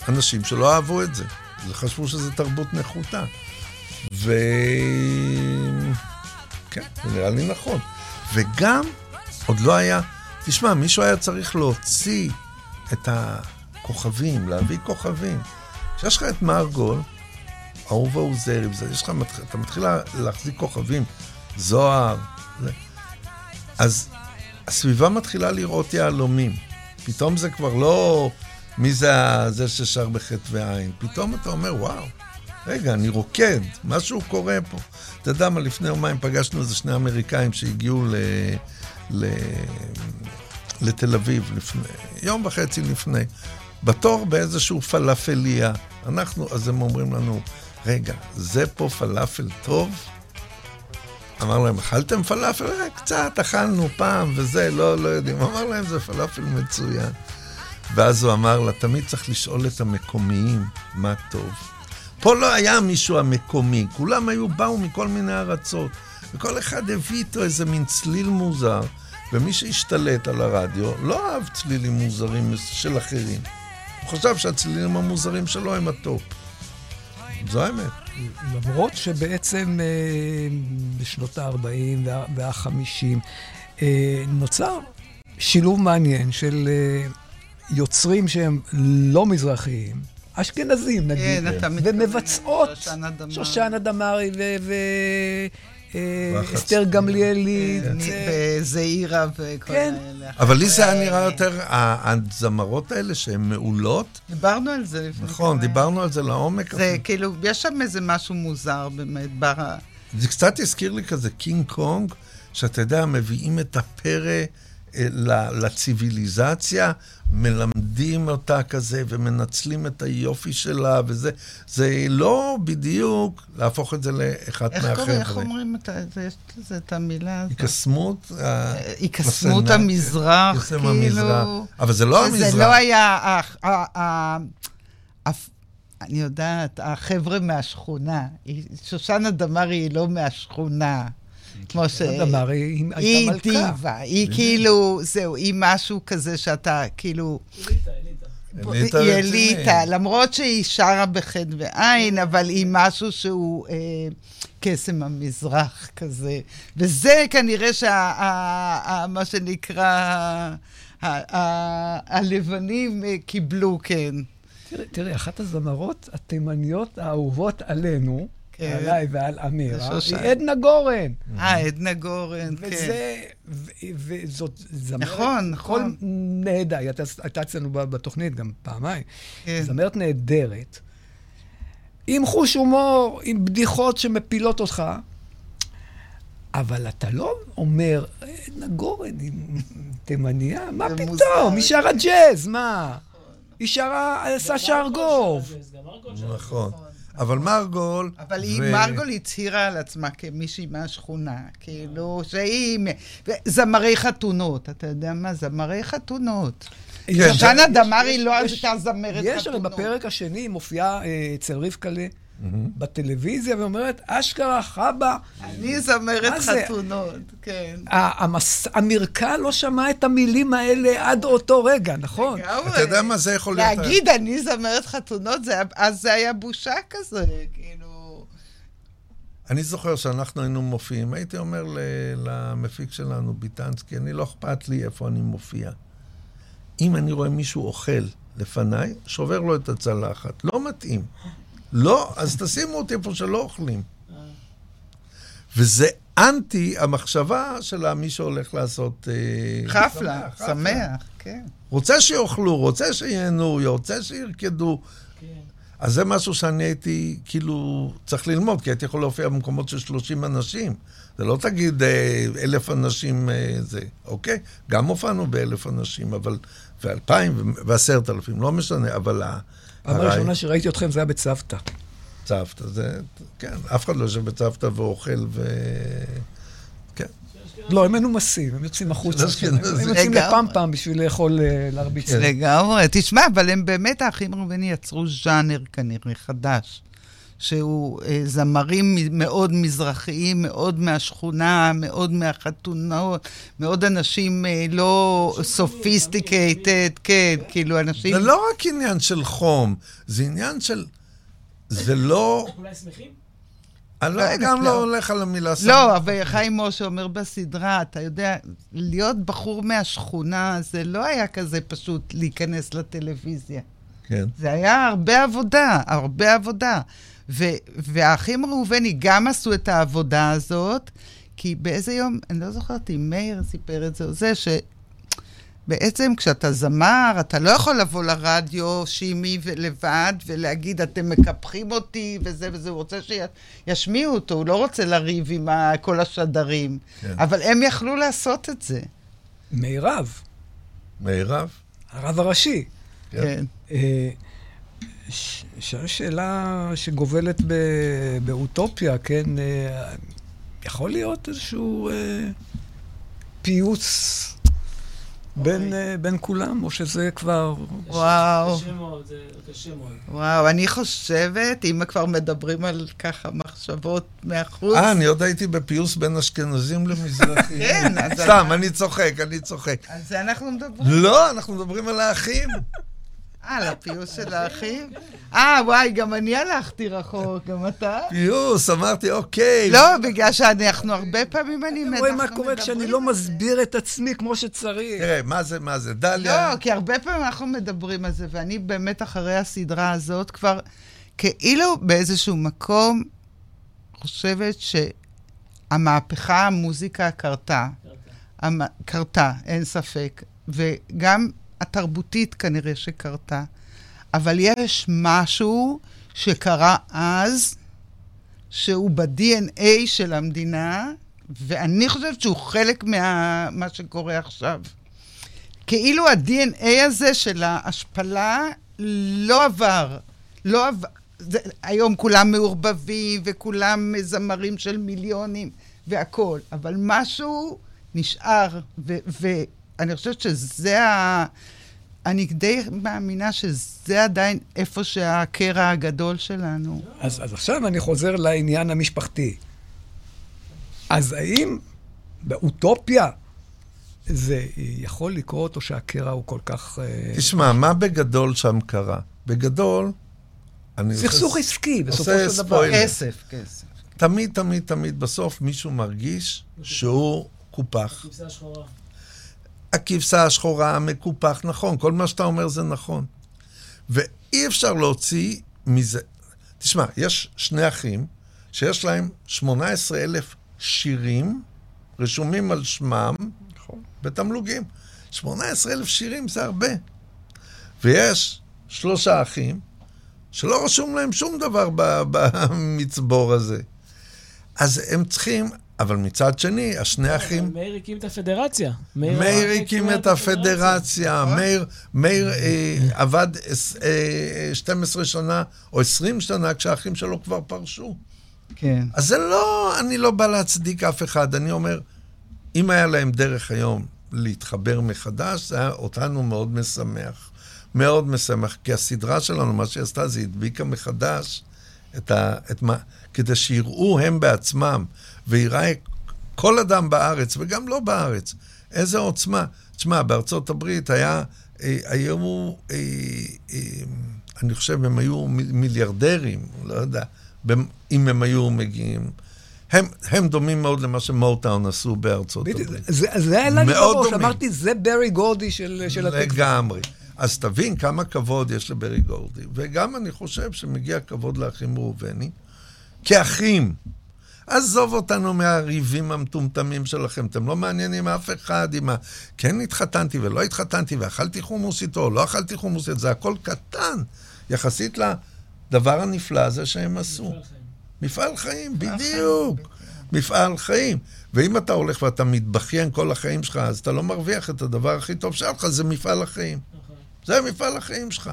אנשים שלא אהבו את זה. חשבו שזו תרבות נחותה. ו... כן, זה נראה לי נכון. וגם, עוד לא היה... תשמע, מישהו היה צריך להוציא את הכוכבים, להביא כוכבים. כשיש לך את מרגול, אהובה עוזרי, וזה, יש לך, אתה מתחיל לה- להחזיק כוכבים, זוהר, זה. אז הסביבה מתחילה לראות יהלומים. פתאום זה כבר לא מי זה זה ששר בחטא ועין. פתאום אתה אומר, וואו, רגע, אני רוקד, משהו קורה פה. אתה יודע מה, לפני יומיים פגשנו איזה שני אמריקאים שהגיעו ל... ל... לתל אביב, לפני, יום וחצי לפני, בתור באיזשהו פלאפליה. אנחנו, אז הם אומרים לנו, רגע, זה פה פלאפל טוב? אמר להם, אכלתם פלאפל? "אה, קצת, אכלנו פעם וזה, לא, לא יודעים. אמר להם, זה פלאפל מצוין. ואז הוא אמר לה, תמיד צריך לשאול את המקומיים מה טוב. פה לא היה מישהו המקומי, כולם היו, באו מכל מיני ארצות, וכל אחד הביא איתו איזה מין צליל מוזר, ומי שהשתלט על הרדיו לא אהב צלילים מוזרים של אחרים. הוא חשב שהצלילים המוזרים שלו הם הטופ. זו האמת. למרות שבעצם אה, בשנות ה-40 וה-50 אה, נוצר שילוב מעניין של אה, יוצרים שהם לא מזרחיים, אשכנזים נגיד, כן, מתכוון ומבצעות. שושנה דמארי ו... ו... אה. אסתר גמליאלי, כן, זה- וזעירה וכל כן. האלה. אבל לי זה היה נראה יותר, הזמרות האלה שהן מעולות, דיברנו על זה לפני נכון, כמה- דיברנו על זה לעומק. זה. כאילו, יש שם איזה משהו מוזר באמת, בר... זה קצת הזכיר לי כזה קינג קונג, שאתה יודע, מביאים את הפרא אה, לציוויליזציה, מלמדים אותה כזה ומנצלים את היופי שלה, וזה זה לא בדיוק להפוך את זה לאחד איך קוראים, איך מהחבר'ה. אומרים את. זה- יש לזה את המילה הזאת? היקסמות, היקסמות המזרח, כאילו... המזרח. אבל זה לא המזרח. לא היה... אני יודעת, החבר'ה מהשכונה. שושנה דמארי היא לא מהשכונה. כמו ש... דמארי היא היא הייתה מלכה. דיבה, היא כאילו, זהו, היא משהו כזה שאתה, כאילו... אליטה היא. אליטה, למרות שהיא שרה בחטא ועין, אבל היא משהו שהוא אה, קסם המזרח כזה. וזה כנראה שה... מה שנקרא... הלבנים אה, קיבלו, כן. תראי, אחת הזמרות התימניות האהובות עלינו, כן. עליי ועל אמירה, היא שושנה. עדנה גורן. אה, עדנה גורן, כן. וזה, וזאת זמרת, נכון, נכון. כל נהדר, היא הייתה- אצלנו בתוכנית גם פעמיים. כן. זמרת נהדרת, עם חוש הומור, עם בדיחות שמפילות אותך, אבל אתה לא אומר, עדנה גורן היא תימניה, מה פתאום? היא שרה ג'אז, מה? היא שרה אה, סשה ארגוב. נכון. אבל מרגול... אבל היא, ו- מרגול הצהירה על עצמה כמישהי מהשכונה, כאילו, שהיא... זמרי חתונות, אתה יודע מה? זמרי חתונות. שושנה דמארי לא יש- הייתה זמרת יש הרי חתונות. בפרק השני, היא מופיעה אה, אצל רבקלה בטלוויזיה ואומרת, אשכרה חבא. אני זמרת? חתונות, כן. המרקע לא שמע את המילים האלה עד אותו רגע, נכון? לגמרי. אתה יודע מה זה יכול להיות? להגיד אני זמרת חתונות, אז זה היה בושה כזה, כאילו... אני זוכר שאנחנו היינו מופיעים, הייתי אומר למפיק שלנו, ביטנסקי, אני לא אכפת לי איפה אני מופיע. אם אני רואה מישהו אוכל לפניי, שובר לו את הצלחת. לא מתאים. לא, אז תשימו אותי איפה שלא אוכלים. וזה אנטי המחשבה של מי שהולך לעשות... אה, חפלה. שמח, כן. רוצה שיאכלו, רוצה שיהנו, רוצה שירקדו. אז זה משהו שאני הייתי, כאילו, צריך ללמוד, כי הייתי יכול להופיע במקומות של 30 אנשים. זה לא תגיד אה, אלף אנשים אה, זה, אוקיי? גם הופענו באלף אנשים, אבל... ואלפיים ועשרת אלפים, לא משנה, אבל ה... פעם הראשונה שראיתי אתכם זה היה בצוותא. צוותא, זה... כן, אף אחד לא יושב בצוותא ואוכל ו... כן. לא, הם מנומסים, הם יוצאים החוצה. אשכנזים. הם יוצאים. לפמפם בשביל לאכול, אה, להרביץ. כן. לגמרי. תשמע, אבל הם באמת, האחים ראובני יצרו ז'אנר כנראה חדש. שהוא אה, זמרים מאוד מזרחיים, מאוד מהשכונה, מאוד מהחתונות, מאוד אנשים אה, לא sophisticated, כן, כאילו אנשים... זה לא רק עניין של חום, זה עניין של... זה לא... אולי שמחים? אני לא, גם לא. לא הולך על המילה שמח. לא, אבל חיים משה אומר בסדרה, אתה יודע, להיות בחור מהשכונה, זה לא היה כזה פשוט להיכנס לטלוויזיה. כן. זה היה הרבה עבודה, הרבה עבודה. ו- והאחים ראובני גם עשו את העבודה הזאת, כי באיזה יום, אני לא זוכרת אם מאיר סיפר את זה או זה, שבעצם כשאתה זמר, אתה לא יכול לבוא לרדיו שימי לבד ולהגיד, אתם מקפחים אותי וזה וזה, הוא רוצה שישמיעו אותו, הוא לא רוצה לריב עם ה- כל השדרים. כן. אבל הם יכלו לעשות את זה. מירב, מירב? הרב הראשי. כן. אה, ש- ש- שאלה שגובלת ב- באוטופיה, כן? אה, יכול להיות איזשהו אה, פיוס בין, אה, בין כולם, או שזה כבר... וואו. קשה מאוד, זה קשה מאוד. וואו, אני חושבת, אם כבר מדברים על ככה מחשבות מהחוץ... אה, אני עוד הייתי בפיוס בין אשכנזים למזרחים. [LAUGHS] כן, אז... סתם, אני צוחק, אני צוחק. על זה אנחנו מדברים. לא, אנחנו מדברים על האחים. אה, על הפיוס של האחים? אה, וואי, גם אני הלכתי רחוק, גם אתה? פיוס, אמרתי, אוקיי. לא, בגלל שאנחנו הרבה פעמים אני... אתם רואים מה קורה כשאני לא מסביר את עצמי כמו שצריך. תראה, מה זה, מה זה? דליה... לא, כי הרבה פעמים אנחנו מדברים על זה, ואני באמת אחרי הסדרה הזאת כבר, כאילו באיזשהו מקום חושבת שהמהפכה, המוזיקה קרתה. קרתה, אין ספק. וגם התרבותית כנראה שקרתה. אבל יש משהו שקרה אז, שהוא ב-DNA של המדינה, ואני חושבת שהוא חלק ממה שקורה עכשיו. כאילו ה-DNA הזה של ההשפלה לא עבר. לא עבר. זה, היום כולם מעורבבים וכולם זמרים של מיליונים והכול, אבל משהו נשאר, ו- ואני חושבת שזה ה... אני די מאמינה שזה עדיין איפה שהקרע הגדול שלנו. אז, אז עכשיו אני חוזר לעניין המשפחתי. אז האם באוטופיה זה יכול לקרות, או שהקרע הוא כל כך... אה, תשמע, מה בגדול שם קרה? בגדול, אני... סכסוך עסקי, בסופו של דבר. ספוילר. כסף, כסף. תמיד, תמיד, תמיד, בסוף מישהו מרגיש שהוא קופח. כבשה שחורה. הכבשה השחורה, המקופח, נכון, כל מה שאתה אומר זה נכון. ואי אפשר להוציא מזה... תשמע, יש שני אחים שיש להם 18 אלף שירים רשומים על שמם נכון. בתמלוגים. 18 אלף שירים זה הרבה. ויש שלושה אחים שלא רשום להם שום דבר [LAUGHS] במצבור הזה. אז הם צריכים, אבל מצד שני, השני אחים... מאיר הקים את הפדרציה. מאיר הקים את הפדרציה, מאיר, מאיר אה, עבד עש- אה, 12 שנה או 20 שנה כשהאחים שלו כבר פרשו. כן. אז זה לא, אני לא בא להצדיק אף אחד, אני אומר, אם היה להם דרך היום להתחבר מחדש, זה היה אותנו מאוד משמח. מאוד משמח, כי הסדרה שלנו, מה שהיא עשתה, זה הדביקה מחדש את ה... את מה... כדי שיראו הם בעצמם, ויראה כל אדם בארץ, וגם לא בארץ, איזה עוצמה. תשמע, בארצות הברית היה, אה, היו, אה, אה, אני חושב, הם היו מיליארדרים, לא יודע, אם הם היו מגיעים. הם, הם דומים מאוד למה שמוטאון עשו בארצות הברית. זה זה היה לי בראש. אמרתי, זה ברי גורדי של של התקווה. לגמרי. אז תבין כמה כבוד יש לברי גורדי. וגם אני חושב שמגיע כבוד לאחים ראובני, כאחים. עזוב אותנו מהריבים המטומטמים שלכם, אתם לא מעניינים אף אחד עם ה... כן התחתנתי ולא התחתנתי, ואכלתי חומוס איתו, או לא אכלתי חומוס איתו, זה הכל קטן, יחסית לדבר הנפלא הזה שהם עשו. מפעל חיים, בדיוק. מפעל חיים. ואם אתה הולך ואתה מתבכיין כל החיים שלך, אז אתה לא מרוויח את הדבר הכי טוב שלך, זה מפעל החיים. זה מפעל החיים שלך.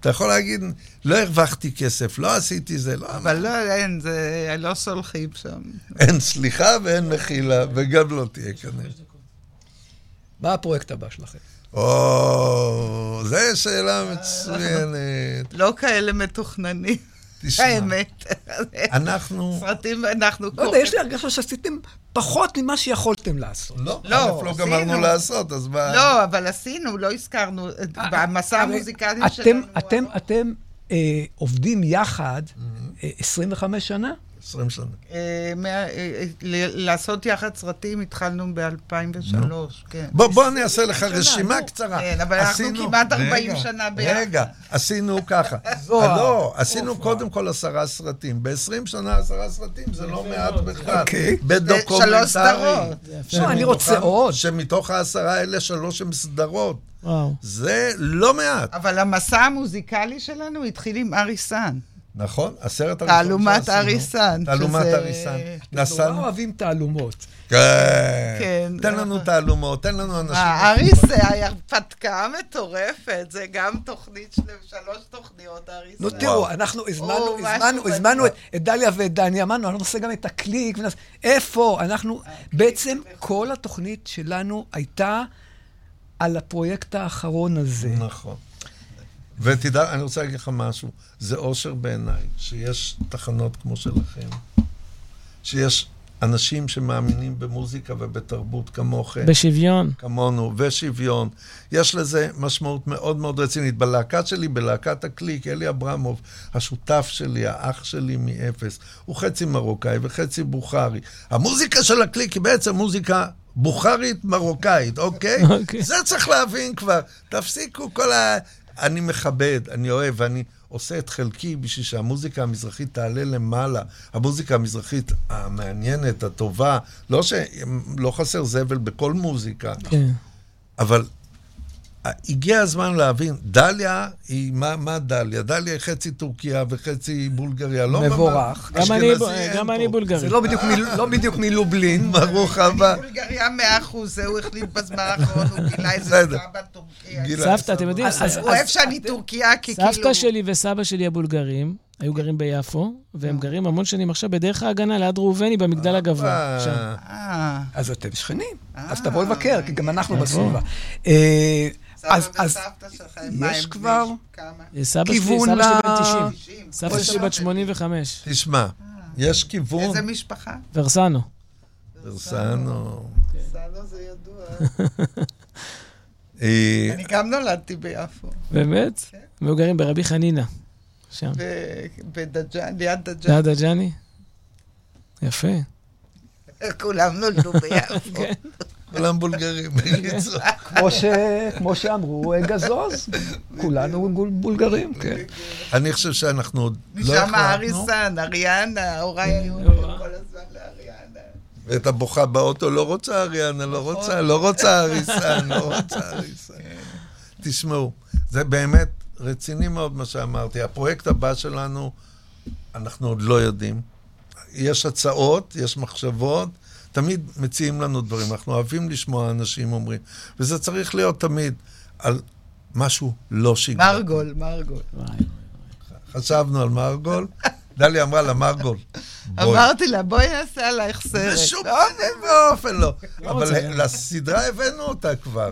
אתה יכול להגיד, לא הרווחתי כסף, לא עשיתי זה, לא... אבל לא, אין, זה לא סולחים שם. אין סליחה ואין מחילה, וגם לא תהיה כנראה. מה הפרויקט הבא שלכם? או, זו שאלה מצוינת. לא כאלה מתוכננים. תשמע, האמת. אנחנו... סרטים, אנחנו לא יודע, יש לי הרגשה שעשיתם פחות ממה שיכולתם לעשות. לא, לא, א', לא גמרנו עשינו. לעשות, אז מה... לא, אבל עשינו, לא הזכרנו, במסע המוזיקלי אתם, שלנו. אתם, אתם אה, עובדים יחד אה, 25 שנה? 20 שנה. אה, מה- אה, אה, ל- לעשות יחד סרטים התחלנו ב-2003, כן. בוא, בוא אני אעשה לך רשימה. קצרה. כן, אבל אנחנו כמעט 40 רגע, שנה ביחד. רגע, עשינו ככה. [LAUGHS] לא, עשינו. קודם כל עשרה סרטים. ב-20 שנה עשרה סרטים זה לא מעט בכלל. אוקיי. בדוקומנטרי. שלוש סדרות. אני רוצה עוד. שמתוך העשרה האלה שלוש הם סדרות. וואו. זה לא מעט. אבל המסע המוזיקלי שלנו התחיל עם אריסן. נכון, הסרט הראשון תעלומת שעשינו. אריסן, תעלומת אריסן. נורא נסענו... אוהבים תעלומות. כן. כן. תן לנו תעלומות, תן לנו אנשים. אה, אריס זה הרפתקה מטורפת, זה גם תוכנית של שלוש תוכניות, אריס. נו, תראו, אנחנו הזמנו, הזמנו, הזמנו את- דליה ואת דני, אמרנו, אנחנו נעשה גם את הקליק. איפה? אנחנו, בעצם כל התוכנית שלנו הייתה על הפרויקט האחרון הזה. נכון. ותדע, אני רוצה להגיד לך משהו, זה אושר בעיניי, שיש תחנות כמו שלכם, שיש אנשים שמאמינים במוזיקה ובתרבות כמוכם. בשוויון. כמונו, ושוויון. יש לזה משמעות מאוד מאוד רצינית. בלהקה שלי, בלהקת הקליק, אלי אברמוב, השותף שלי, האח שלי מאפס, הוא חצי מרוקאי וחצי בוכרי. המוזיקה של הקליק היא בעצם מוזיקה בוכרית מרוקאית, אוקיי? אוקיי. זה צריך להבין כבר. תפסיקו כל ה... אני מכבד, אני אוהב, ואני עושה את חלקי בשביל שהמוזיקה המזרחית תעלה למעלה. המוזיקה המזרחית המעניינת, הטובה, לא ש... לא חסר זבל בכל מוזיקה, כן. אבל הגיע הזמן להבין, דליה היא, מה, מה דליה? דליה היא חצי טורקיה וחצי בולגריה, לא מבורך. גם אני- גם. אני בולגרי. זה לא בדיוק מ- לא בדיוק מלובלין. [LAUGHS] ברוך הבא. בולגריה מאה אחוז, זה הוא החליט בזמן האחרון, הוא גילה איזה. סבא טורקיה. סבתא, אתם יודעים, אז- אז- הוא אוהב שאני טורקיה, כי כאילו... סבתא שלי וסבא שלי הבולגרים היו גרים ביפו, והם גרים המון שנים עכשיו בדרך ההגנה ליד ראובני במגדל הגבוה. שם. אה, אז אתם שכנים, אז תבואו לבקר, כי גם אנחנו נבוא. בסביבה. אה, סבא אז אז וסבתא שלך, מה, יש הם כבר בני כמה? סבא שלי, כיוון סבא שלי ל- בן 90. סבתא שלי בת 85. תשמע, יש כיוון, איזה משפחה? ורסנו. פרסנו. סלו זה ידוע. אה, אני גם נולדתי ביפו, באמת? הם היו גרים ברבי חנינא. שם. ליד דג'אן. ליד הג'אני? יפה. כולם נולדו ביפו. [LAUGHS] כן. כולם בולגרים, [LAUGHS] בקיצור. כמו ש- כמו שאמרו אה, גזוז, כולנו בולגרים, כן. אני חושב שאנחנו עוד לא משם החלטנו, אריסן, אריאנה, הוריי היו אה. כל הזמן לאריאנה. ואת הבוכה באוטו, לא רוצה אריאנה, לא רוצה, לא רוצה אריסן, לא רוצה אריסן. תשמעו, זה באמת רציני מאוד מה שאמרתי. הפרויקט הבא שלנו, אנחנו עוד לא יודעים. יש הצעות, יש מחשבות, תמיד מציעים לנו דברים. אנחנו אוהבים לשמוע אנשים אומרים, וזה צריך להיות תמיד על משהו לא שגרתי. מרגול, מרגול. חשבנו על מרגול, [LAUGHS] דליה אמרה לה, מרגול, בואי. אמרתי לה, בואי נעשה עלייך סרט. בשום לא, פנים ואופן לא. [LAUGHS] לא אבל. לסדרה הבאנו אותה כבר.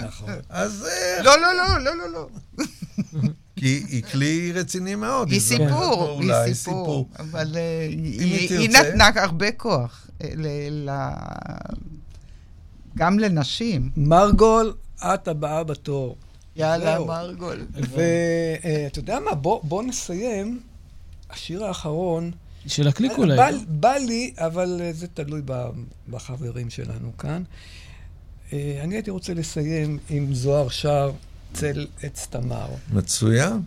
אז... אה, לא, לא, לא, לא, לא, לא. [LAUGHS] כי היא כלי רציני מאוד. היא סיפור, היא סיפור. אבל אה, היא. נתנה הרבה כוח ל- ל- גם לנשים. מרגול, את הבאה בתור. יאללה, זהו. מרגול. ואתה יודע מה, בוא בוא נסיים. השיר האחרון, של הקליק אולי. בא- לא? בא לי, אבל אה, זה תלוי ב- בחברים שלנו כאן. אה, אני הייתי רוצה לסיים עם זוהר שר צל עץ תמר. מצוין.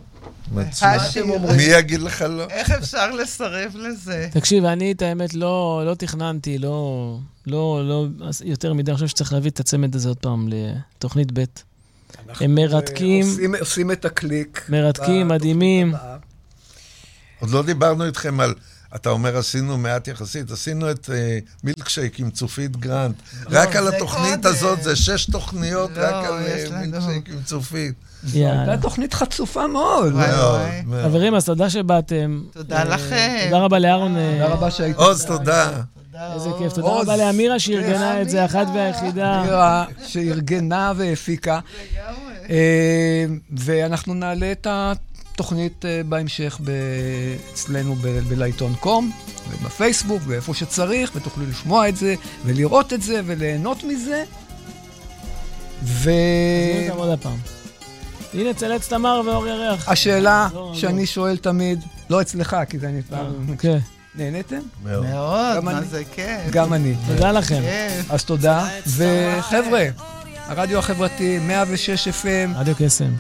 מי יגיד לך לא? איך אפשר לסרב לזה? תקשיב, אני את האמת לא, לא תכננתי, לא, לא, לא יותר מדי, אני חושב שצריך להביא את הצמד הזה עוד פעם לתוכנית ב'. הם מרתקים. אה, עושים, עושים את הקליק. מרתקים, מדהימים. עוד לא דיברנו איתכם על... אתה אומר, עשינו מעט יחסית, עשינו את אה, מילקשייק עם צופית גרנט. רק על לא, זה התוכנית קודם. הזאת, זה שש תוכניות לא, רק על אה. מילקשייק עם צופית. יאללה. הייתה תוכנית חצופה מאוד. חברים, אז תודה שבאתם. תודה אה, לכם. תודה רבה לאהרון. אה, תודה רבה שהיית. עוז, תודה. איזה כיף. תודה. רבה לאמירה שארגנה את זה, אחת והיחידה. מירה, שארגנה והפיקה. ואנחנו נעלה את התוכנית אה, בהמשך ב- אצלנו ב- בלעיתון קום, ובפייסבוק, ואיפה שצריך, ותוכלו לשמוע את זה, ולראות את זה, וליהנות מזה. ו... תזמין אותם עוד הפעם. הנה, צלץ תמר ואור ירח. השאלה לא, שאני שואל תמיד, לא אצלך, כי זה אני... כן. נהניתם? מאוד. מאוד, גם מה אני. זה כיף. גם אני. תודה לכם. כיף. אז תודה. וחבר'ה, הרדיו החברתי, 106 FM, רדיו קסם.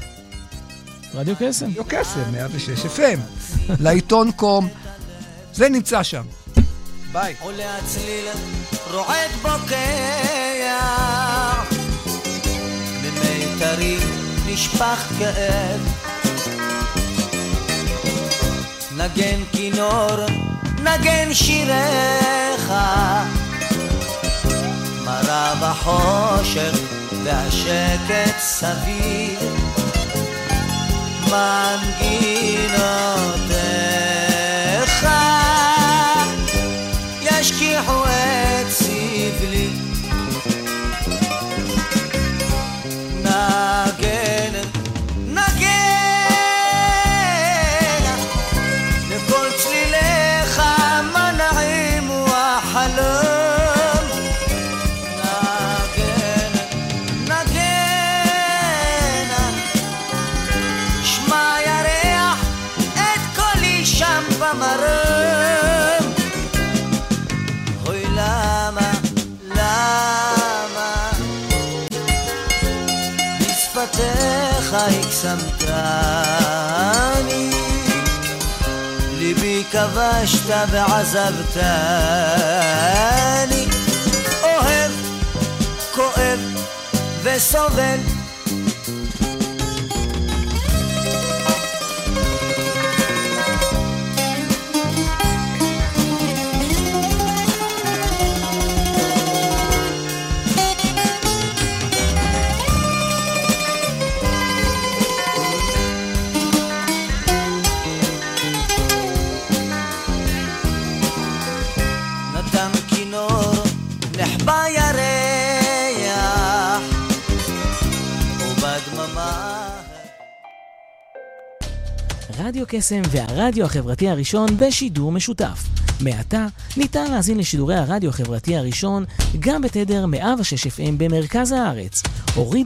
רדיו קסם. רדיו קסם, 106 FM, לעיתון קום, זה נמצא שם. ביי. עולה הצליל רועד בוקע במיתרים נשפך כאב נגן כינור, נגן שיריך מרה בחושך והשקט סביב man ginot כבשת ועזבתני אוהב, כואב וסובל רדיו קסם והרדיו החברתי הראשון בשידור משותף. מעתה ניתן להאזין לשידורי הרדיו החברתי הראשון גם בתדר 106 FM במרכז הארץ. הוריד